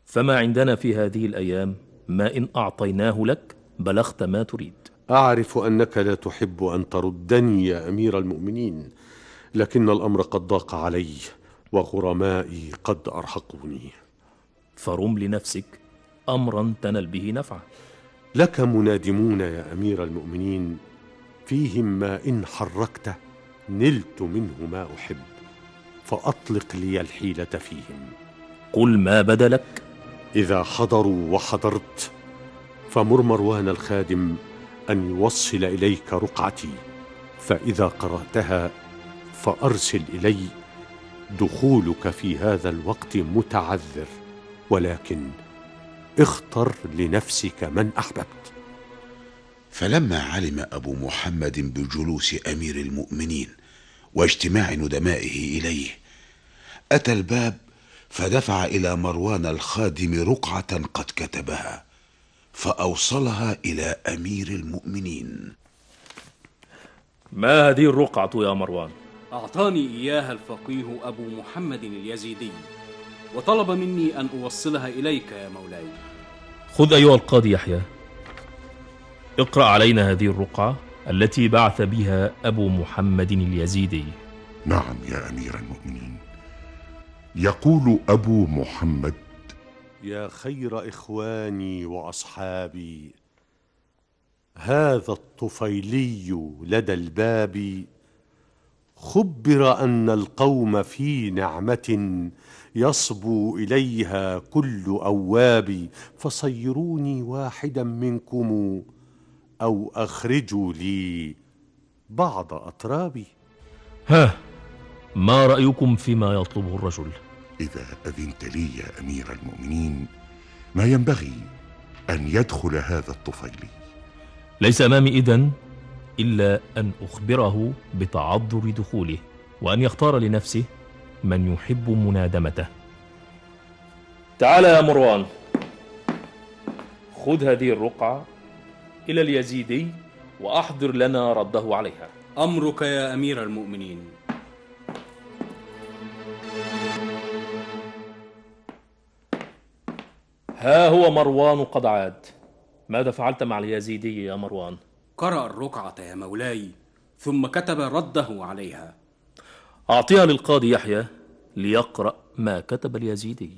فما عندنا في هذه الأيام ما إن أعطيناه لك بلغت ما تريد. أعرف أنك لا تحب أن تردني يا أمير المؤمنين لكن الأمر قد ضاق علي وغرمائي قد أرهقوني. فرم لنفسك أمرا تنل به نفعا لك منادمون يا أمير المؤمنين فيهم ما إن حركته نلت منه ما أحب فأطلق لي الحيلة فيهم. قل ما بدا لك. إذا حضروا وحضرت فمر مروان الخادم أن يوصل إليك رقعتي فإذا قرأتها فأرسل إلي دخولك في هذا الوقت متعذر ولكن اختر لنفسك من أحببت. فلما علم أبو محمد بجلوس أمير المؤمنين واجتماع ندمائه إليه أتى الباب فدفع إلى مروان الخادم رقعة قد كتبها فأوصلها إلى أمير المؤمنين. ما هذه الرقعة يا مروان؟ أعطاني إياها الفقيه أبو محمد اليزيدي وطلب مني أن أوصلها إليك يا مولاي. خذ أيها القاضي يحيى. اقرأ علينا هذه الرقعة التي بعث بها أبو محمد اليزيدي. نعم يا أمير المؤمنين. يقول أبو محمد يا خير إخواني وأصحابي هذا الطفيلي لدى الباب خبر أن القوم في نعمة يصبو إليها كل أواب فصيروني واحدا منكم أو أخرجوا لي بعض أطرابي ها ما رأيكم فيما يطلبه الرجل؟ إذا أذنت لي يا أمير المؤمنين ما ينبغي أن يدخل هذا الطفيلي ليس أمامي إذن إلا أن أخبره بتعذر دخوله وأن يختار لنفسه من يحب منادمته. تعال يا مروان. خذ هذه الرقعة إلى اليزيدي وأحضر لنا رده عليها. أمرك يا أمير المؤمنين. ها هو مروان قد عاد. ماذا فعلت مع اليزيدي يا مروان؟ قرأ الرقعة يا مولاي ثم كتب رده عليها. أعطيها للقاضي يحيى ليقرأ ما كتب اليزيدي.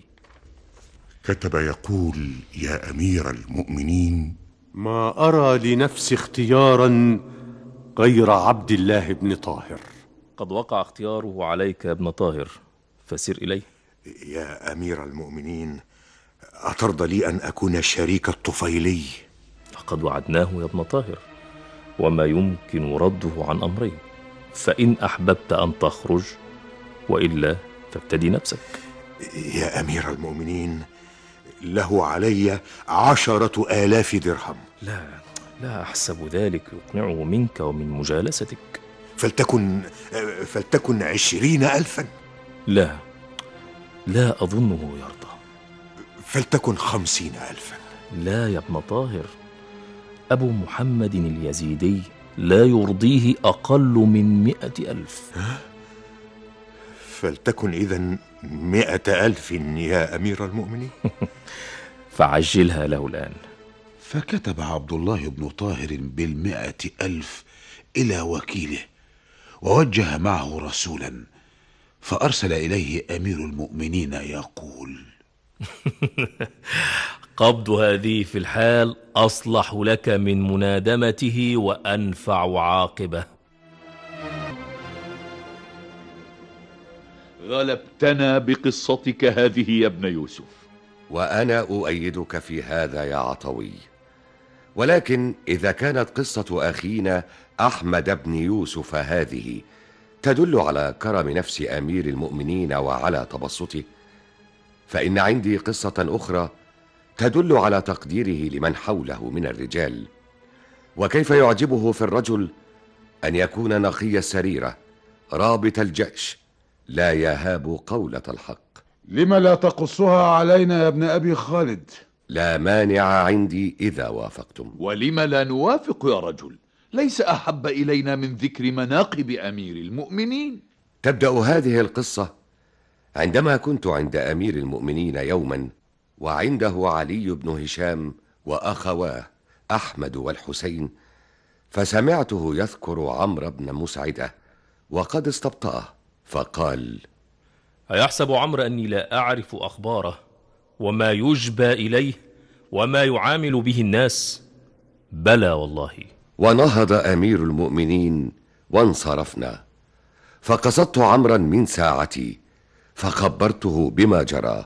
كتب يقول يا أمير المؤمنين ما أرى لنفسي اختيارا غير عبد الله بن طاهر. قد وقع اختياره عليك يا ابن طاهر فسر إليه. يا أمير المؤمنين أترضى لي أن أكون شريك الطفيلي. فقد وعدناه يا ابن طاهر وما يمكن رده عن أمرين. فإن أحببت أن تخرج وإلا فابتدي نفسك. يا أمير المؤمنين له علي عشرة آلاف درهم. لا لا أحسب ذلك يقنعه منك ومن مجالستك. فلتكن فلتكن عشرين ألفا. لا لا أظنه يرضى. فلتكن خمسين ألفا. لا يا ابن طاهر. أبو محمد اليزيدي لا يرضيه أقل من مئة ألف. فلتكن إذا مئة ألف يا أمير المؤمنين. فعجلها له الآن. فكتب عبد الله بن طاهر بالمئة ألف إلى وكيله ووجه معه رسولا فأرسل إليه أمير المؤمنين يقول قبض هذه في الحال أصلح لك من منادمته وأنفع عاقبة. غلبتنا بقصتك هذه يا ابن يوسف. وأنا أؤيدك في هذا يا عطوي. ولكن إذا كانت قصة أخينا أحمد بن يوسف هذه تدل على كرم نفس أمير المؤمنين وعلى تبسطه فإن عندي قصة أخرى تدل على تقديره لمن حوله من الرجال. وكيف يعجبه في الرجل أن يكون نقي السريره رابط الجأش لا يهاب قولة الحق. لم لا تقصها علينا يا ابن أبي خالد؟ لا مانع عندي إذا وافقتم. ولم لا نوافق يا رجل؟ ليس أحب إلينا من ذكر مناقب أمير المؤمنين. تبدأ هذه القصة عندما كنت عند أمير المؤمنين يوما. وعنده علي بن هشام وأخواه أحمد والحسين فسمعته يذكر عمرو بن مسعدة وقد استبطأه فقال أيحسب عمرو أني لا أعرف أخباره وما يجبى إليه وما يعامل به الناس؟ بلى والله. ونهض أمير المؤمنين وانصرفنا فقصدت عمرا من ساعتي فخبرته بما جرى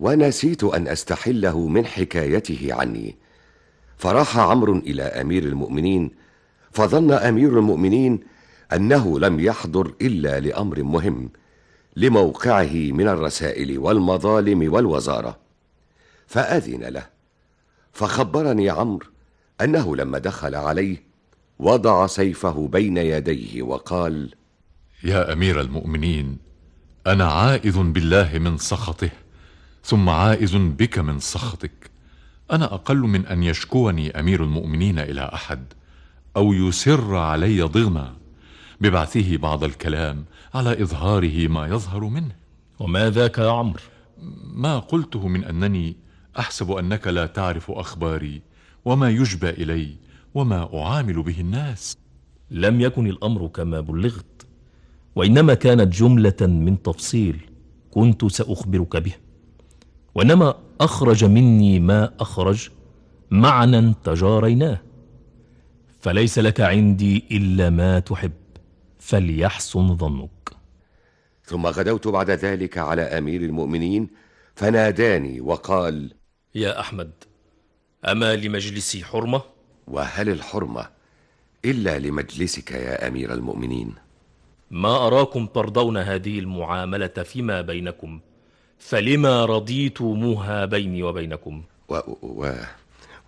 ونسيت أن أستحله من حكايته عني. فراح عمرو إلى أمير المؤمنين فظن أمير المؤمنين أنه لم يحضر إلا لأمر مهم لموقعه من الرسائل والمظالم والوزارة. فأذن له فخبرني عمرو أنه لما دخل عليه وضع سيفه بين يديه وقال يا أمير المؤمنين أنا عائذ بالله من سخطه. ثم عائذ بك من سخطك. أنا أقل من أن يشكوني أمير المؤمنين إلى أحد أو يسر علي ضغما ببعثه بعض الكلام على إظهاره ما يظهر منه. وما ذاك يا عمرو؟ ما قلته من أنني أحسب أنك لا تعرف أخباري وما يجبى إلي وما أعامل به الناس. لم يكن الأمر كما بلغت وإنما كانت جملة من تفصيل كنت سأخبرك به وإنما أخرج مني ما أخرج معنى تجاريناه. فليس لك عندي إلا ما تحب فليحسن ظنك. ثم غدوت بعد ذلك على أمير المؤمنين فناداني وقال يا أحمد أما لمجلسي حرمة؟ وهل الحرمة إلا لمجلسك يا أمير المؤمنين؟ ما أراكم ترضون هذه المعاملة فيما بينكم؟ فلما رضيتموها بيني وبينكم؟ و... و...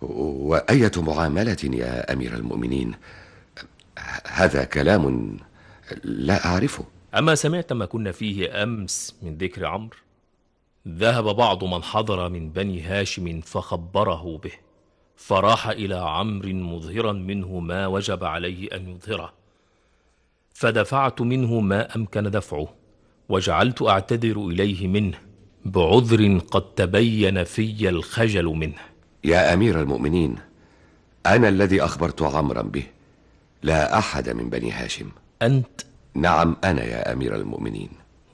وأية معاملة يا أمير المؤمنين؟ هذا كلام لا أعرفه. أما سمعت ما كنا فيه أمس من ذكر عمرو؟ ذهب بعض من حضر من بني هاشم فخبره به فراح إلى عمرو مظهرا منه ما وجب عليه أن يظهره. فدفعت منه ما أمكن دفعه وجعلت أعتذر إليه منه. بعذر قد تبين في الخجل منه يا أمير المؤمنين أنا الذي أخبرت عمرا به لا أحد من بني هاشم أنت؟ نعم أنا يا أمير المؤمنين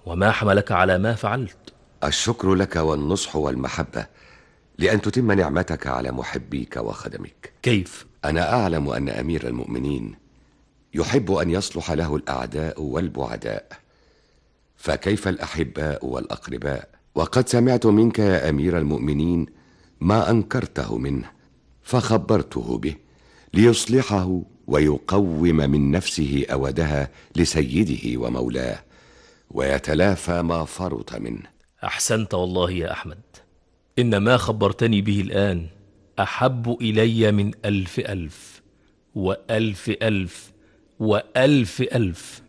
وما حملك على ما فعلت؟ الشكر لك والنصح والمحبة لأن تتم نعمتك على محبيك وخدمك كيف؟ أنا أعلم أن أمير المؤمنين يحب أن يصلح له الأعداء والبعداء فكيف الأحباء والأقرباء وقد سمعت منك يا أمير المؤمنين ما أنكرته منه فخبرته به ليصلحه ويقوم من نفسه أودها لسيده ومولاه ويتلافى ما فرط منه. أحسنت والله يا أحمد. إن ما خبرتني به الآن أحب إلي من ألف ألف وألف ألف وألف ألف.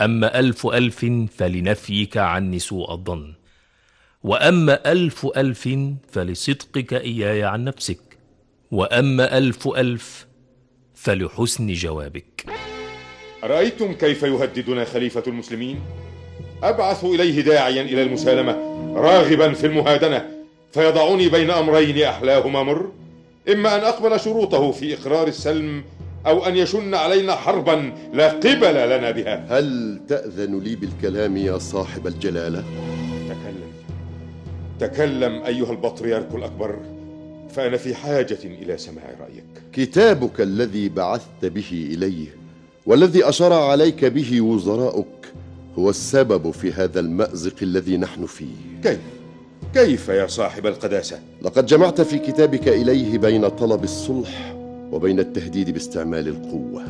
أما ألف ألف فلنفيك عني سوء الظن. وأما ألف ألف فلصدقك إياي عن نفسك وأما ألف ألف فلحسن جوابك أرأيتم كيف يهددنا خليفة المسلمين؟ أبعث إليه داعيا إلى المسالمة راغبا في المهادنة فيضعني بين أمرين أحلاهما مر إما أن أقبل شروطه في إقرار السلم أو أن يشن علينا حربا لا قبل لنا بها هل تأذن لي بالكلام يا صاحب الجلالة؟ تكلم أيها البطريرك الأكبر فأنا في حاجة إلى سماع رأيك كتابك الذي بعثت به إليه والذي أشار عليك به وزراؤك هو السبب في هذا المأزق الذي نحن فيه كيف؟ كيف يا صاحب القداسة؟ لقد جمعت في كتابك إليه بين طلب الصلح وبين التهديد باستعمال القوة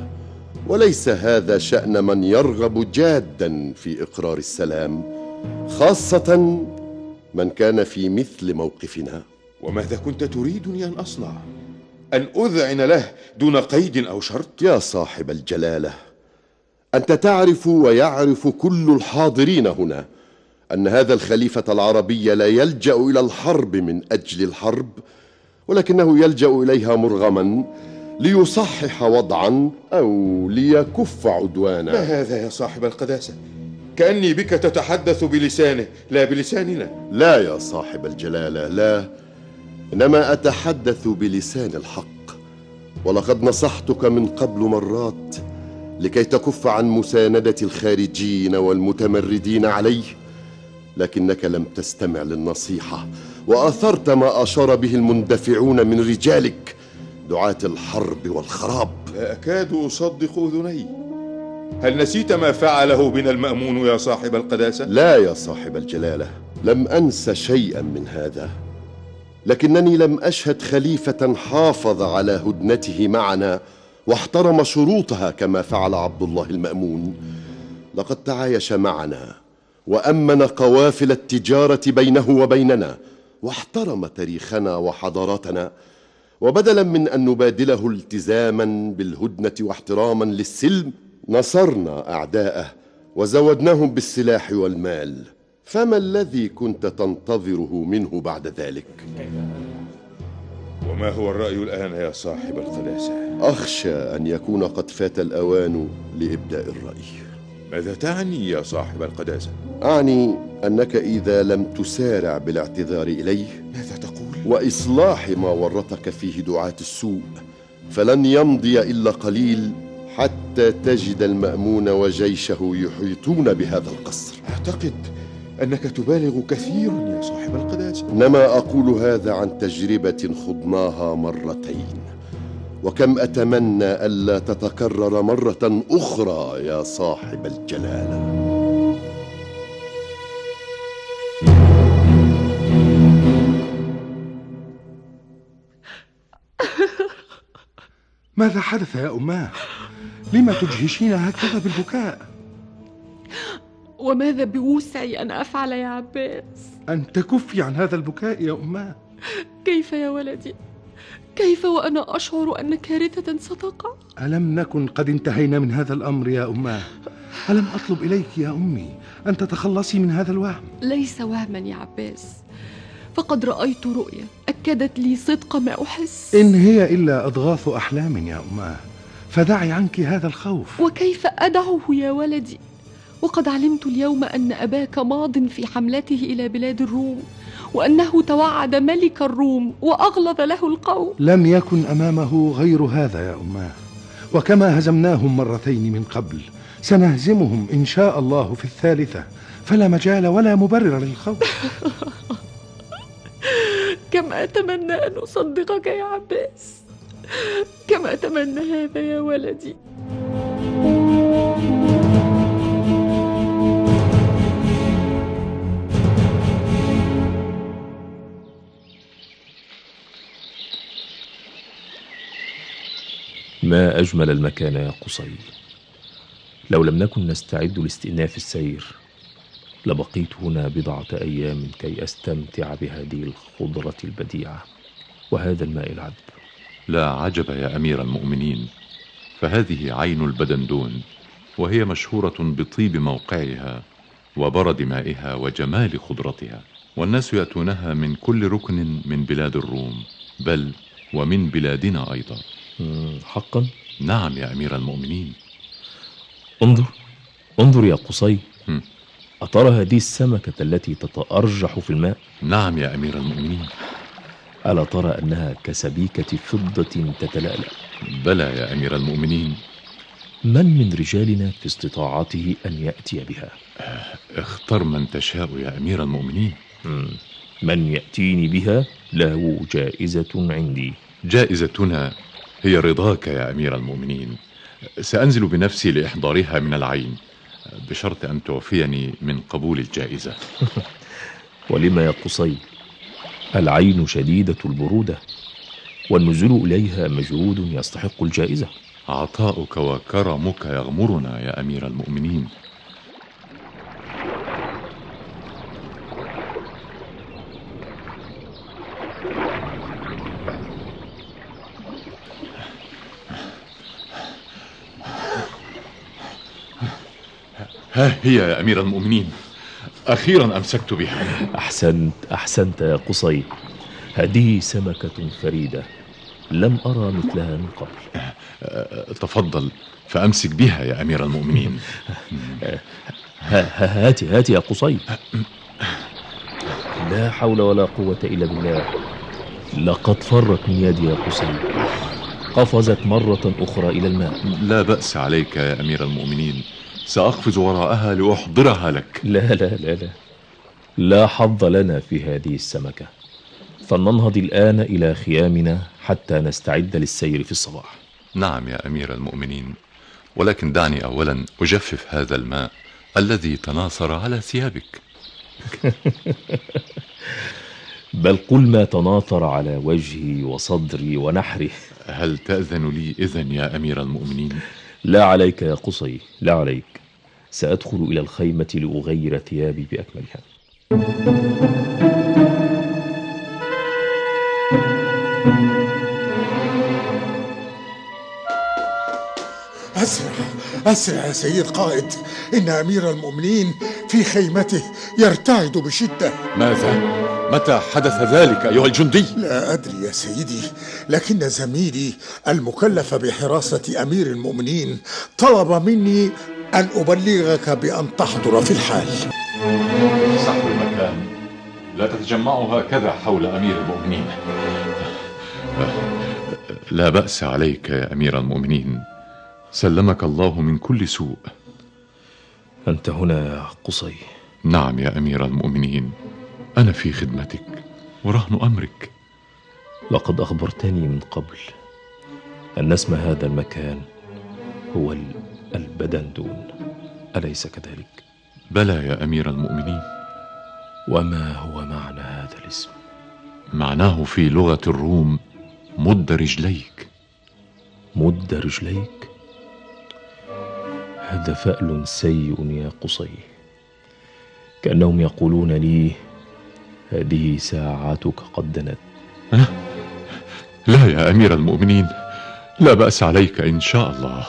وليس هذا شأن من يرغب جادا في إقرار السلام خاصة من كان في مثل موقفنا وماذا كنت تريدني أن أصنع؟ أن أذعن له دون قيد أو شرط؟ يا صاحب الجلالة أنت تعرف ويعرف كل الحاضرين هنا أن هذا الخليفة العربي لا يلجأ إلى الحرب من أجل الحرب ولكنه يلجأ إليها مرغما ليصحح وضعا أو ليكف عدوانا ما هذا يا صاحب القداسة؟ كأني بك تتحدث بلسانه. لا بلساننا لا. يا صاحب الجلالة لا. إنما أتحدث بلسان الحق. ولقد نصحتك من قبل مرات لكي تكف عن مساندة الخارجين والمتمردين عليه لكنك لم تستمع للنصيحة. وأثرت ما أشار به المندفعون من رجالك دعاة الحرب والخراب. لا أكاد أصدق أذني. هل نسيت ما فعله بنا المأمون يا صاحب القداسة؟ لا يا صاحب الجلالة لم أنس شيئا من هذا لكنني لم أشهد خليفة حافظ على هدنته معنا واحترم شروطها كما فعل عبد الله المأمون لقد تعايش معنا وأمن قوافل التجارة بينه وبيننا واحترم تاريخنا وحضاراتنا وبدلا من أن نبادله التزاما بالهدنة واحتراما للسلم نصرنا أعداءه وزودناهم بالسلاح والمال فما الذي كنت تنتظره منه بعد ذلك وما هو الرأي الآن يا صاحب القداسة؟ أخشى أن يكون قد فات الأوان لإبداء الرأي ماذا تعني يا صاحب القداسة؟ أعني أنك إذا لم تسارع بالاعتذار إليه ماذا تقول؟ وإصلاح ما ورطك فيه دعاة السوء فلن يمضي إلا قليل حتى تجد المأمون وجيشه يحيطون بهذا القصر. أعتقد أنك تبالغ كثيرا يا صاحب القداسة إنما أقول هذا عن تجربة خضناها مرتين. وكم أتمنى ألا تتكرر مرة أخرى يا صاحب الجلالة. ماذا حدث يا أماه؟ لما تجهشين هكذا بالبكاء؟ وماذا بوسعي أن أفعل يا عباس؟ أن تكفي عن هذا البكاء يا أماه كيف يا ولدي؟ كيف وأنا أشعر أن كارثة ستقع؟ ألم نكن قد انتهينا من هذا الأمر يا أماه؟ ألم أطلب إليك يا أمي أن تتخلصي من هذا الوهم؟ ليس وهما يا عباس فقد رأيت رؤيا أكدت لي صدق ما أحس إن هي إلا أضغاث أحلام يا أماه فدعي عنك هذا الخوف. وكيف أدعه يا ولدي؟ وقد علمت اليوم أن أباك ماض في حملته إلى بلاد الروم وأنه توعد ملك الروم وأغلظ له القول لم يكن أمامه غير هذا يا أماه وكما هزمناهم مرتين من قبل سنهزمهم إن شاء الله في الثالثة فلا مجال ولا مبرر للخوف. كم أتمنى أن أصدقك يا عباس. كم أتمنى هذا يا ولدي. ما أجمل المكان يا قصي لو لم نكن نستعد لاستئناف السير لبقيت هنا بضعة أيام كي أستمتع بهذه الخضرة البديعة وهذا الماء العذب. لا عجب يا أمير المؤمنين فهذه عين البدندون وهي مشهورة بطيب موقعها وبرد مائها وجمال خضرتها والناس يأتونها من كل ركن من بلاد الروم بل ومن بلادنا أيضا. حقا؟ نعم يا أمير المؤمنين. انظر انظر يا قصي. أترى هذه السمكة التي تتأرجح في الماء؟ نعم يا أمير المؤمنين. ألا ترى أنها كسبيكة فضة تتلألأ؟ بلى يا أمير المؤمنين. من من رجالنا في استطاعته أن يأتي بها؟ اختر من تشاء يا أمير المؤمنين. من يأتيني بها له جائزة عندي. جائزتنا هي رضاك يا أمير المؤمنين. سأنزل بنفسي لإحضارها من العين. بشرط أن توفيني من قبول الجائزة. ولما يا قصي العين شديدة البرودة والنزول إليها مجهود يستحق الجائزة. عطاؤك وكرمك يغمرنا يا أمير المؤمنين. ها هي يا أمير المؤمنين. أخيرا أمسكت بها. أحسنت أحسنت يا قصي. هذه سمكة فريدة. لم أرى مثلها من قبل. تفضل فأمسك بها يا أمير المؤمنين. هاتي هاتي يا قصي. لا حول ولا قوة إلا بالله. لقد فرت من يدي يا قصي. قفزت مرة أخرى إلى الماء. لا بأس عليك يا أمير المؤمنين. سأقفز وراءها لأحضرها لك. لا لا لا لا. لا حظ لنا في هذه السمكة. فلننهض الآن إلى خيامنا حتى نستعد للسير في الصباح. نعم يا أمير المؤمنين. ولكن دعني أولا أجفف هذا الماء الذي تناثر على ثيابك. بل قل ما تناثر على وجهي وصدري ونحري. هل تأذن لي إذن يا أمير المؤمنين؟ لا عليك يا قصي لا عليك. سأدخل إلى الخيمة لأغير ثيابي بأكملها أسرع أسرع يا سيد قائد إن أمير المؤمنين في خيمته يرتعد بشدة ماذا؟ متى حدث ذلك أيها الجندي؟ لا أدري يا سيدي لكن زميلي المكلف بحراسة أمير المؤمنين طلب مني أن أبلغك بأن تحضر في الحال. صحوا المكان لا تتجمعوا هكذا حول أمير المؤمنين. لا بأس عليك يا أمير المؤمنين. سلمك الله من كل سوء. أنت هنا يا قصي. نعم يا أمير المؤمنين. أنا في خدمتك ورهن أمرك. لقد أخبرتني من قبل أن اسم هذا المكان هو البدندون أليس كذلك؟ بلى يا أمير المؤمنين. وما هو معنى هذا الاسم؟ معناه في لغة الروم مد رجليك. مد رجليك؟ هذا فأل سيء يا قصي. كأنهم يقولون لي هذه ساعاتك قد دنت. لا يا أمير المؤمنين. لا بأس عليك إن شاء الله.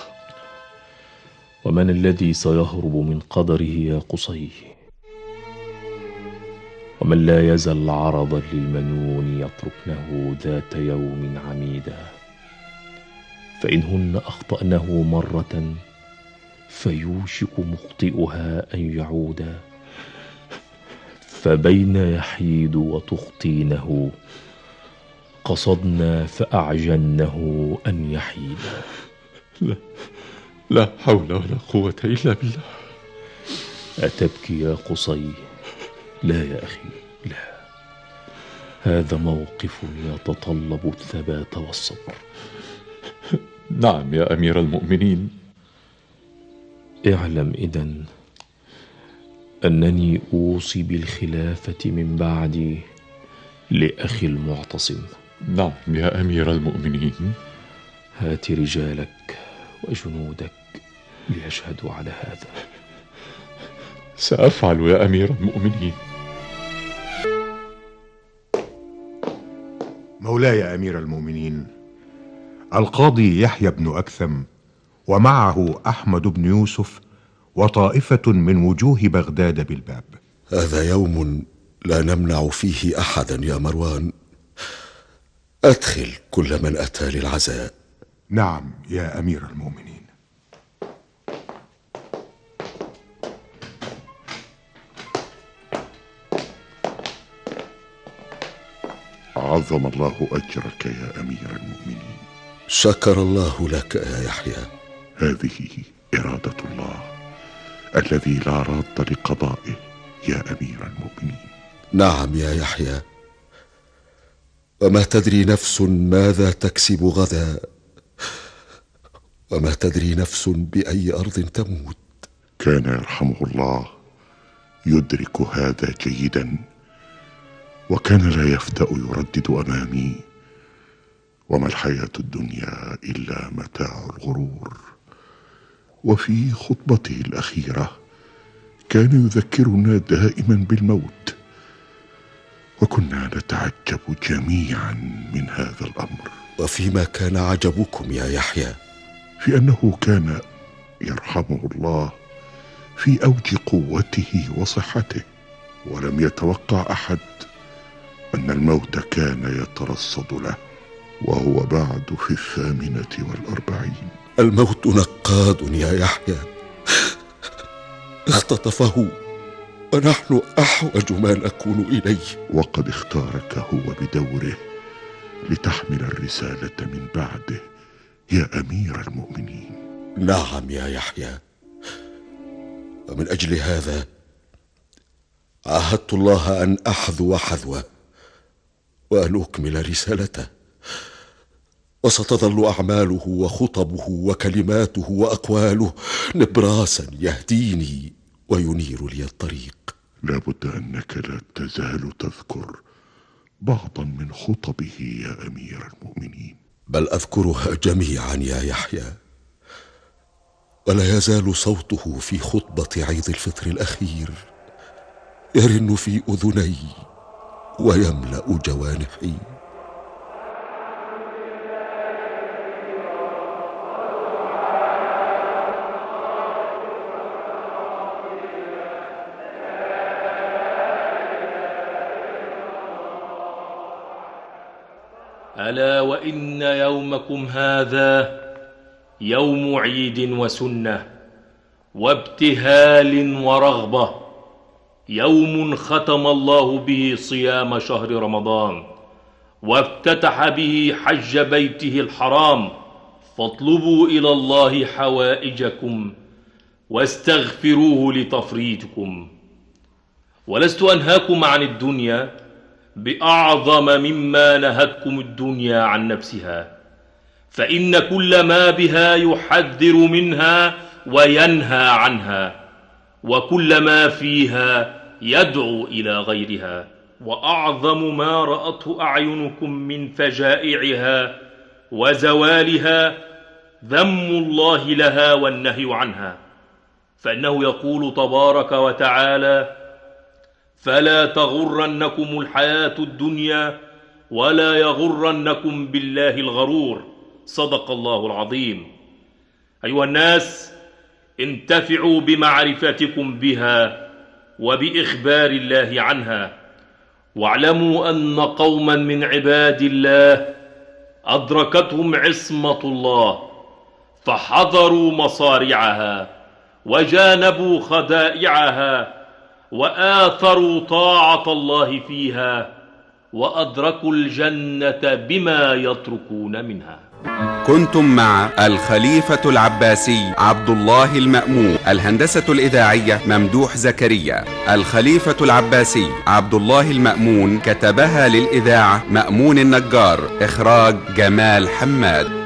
ومن الذي سيهرب من قدره يا قصي؟ ومن لا يزل عرضا للمنون يتركنه ذات يوم عميدا. فإنهن أخطأنه مرة فيوشك مخطئها أن يعودا فبين يحيد وتخطينه. قصدنا فأعجنه أن يحيد. لا. لا حول ولا قوة إلا بالله. أتبكي يا قصي؟ لا يا أخي لا. هذا موقف يتطلب الثبات والصبر. نعم يا أمير المؤمنين. اعلم إذن أنني أوصي بالخلافة من بعدي لأخي المعتصم. نعم يا أمير المؤمنين. هات رجالك وجنودك. ليشهدوا على هذا. سأفعل يا أمير المؤمنين. مولاي أمير المؤمنين القاضي يحيى بن أكثم ومعه أحمد بن يوسف وطائفة من وجوه بغداد بالباب. هذا يوم لا نمنع فيه أحدا يا مروان. أدخل كل من أتى للعزاء. نعم يا أمير المؤمنين. عظم الله أجرك يا أمير المؤمنين. شكر الله لك يا يحيى. هذه إرادة الله الذي لا راد لقضائه يا أمير المؤمنين. نعم يا يحيى. وما تدري نفس ماذا تكسب غدا؟ وما تدري نفس بأي أرض تموت؟ كان يرحمه الله يدرك هذا جيدا. وكان لا يفتأ يردد أمامي وما الحياة الدنيا إلا متاع الغرور. وفي خطبته الأخيرة كان يذكرنا دائما بالموت وكنا نتعجب جميعا من هذا الأمر. وفيما كان عجبكم يا يحيى؟ في أنه كان يرحمه الله في أوج قوته وصحته ولم يتوقع أحد أن الموت كان يترصد له وهو بعد في الثامنة والأربعين. الموت نقاد يا يحيى. اختطفه ونحن أحوج ما نكون إليه. وقد اختارك هو بدوره لتحمل الرسالة من بعده يا أمير المؤمنين. نعم يا يحيى. ومن أجل هذا عاهدت الله أن أحذو حذوه. وأن أكمل رسالته. وستظل أعماله وخطبه وكلماته وأقواله نبراسا يهديني وينير لي الطريق. لابد أنك لا تزال تذكر بعضا من خطبه يا أمير المؤمنين. بل أذكرها جميعا يا يحيى. ولا يزال صوته في خطبة عيد الفطر الأخير يرن في أذني ويملأ جوانحي. ألا وإن يومكم هذا يوم عيد وسنة وابتهال ورغبة. يوم ختم الله به صيام شهر رمضان وافتتح به حج بيته الحرام فاطلبوا إلى الله حوائجكم واستغفروه لتفريطكم. ولست أنهاكم عن الدنيا بأعظم مما نهتكم الدنيا عن نفسها فإن كل ما بها يحذر منها وينهى عنها وكل ما فيها يدعو إلى غيرها وأعظم ما رأته أعينكم من فجائعها وزوالها ذم الله لها والنهي عنها. فإنه يقول تبارك وتعالى فلا تغرنكم الحياة الدنيا ولا يغرنكم بالله الغرور. صدق الله العظيم. أيها الناس انتفعوا بمعرفتكم بها. وبإخبار الله عنها. واعلموا أن قوما من عباد الله أدركتهم عصمة الله فحضروا مصارعها وجانبوا خدائعها وآثروا طاعة الله فيها وأدركوا الجنة بما يتركون منها. كنتم مع الخليفة العباسي عبد الله المأمون الهندسة الإذاعية ممدوح زكريا. الخليفة العباسي عبد الله المأمون كتبها للإذاعة مأمون النجار إخراج جمال حماد.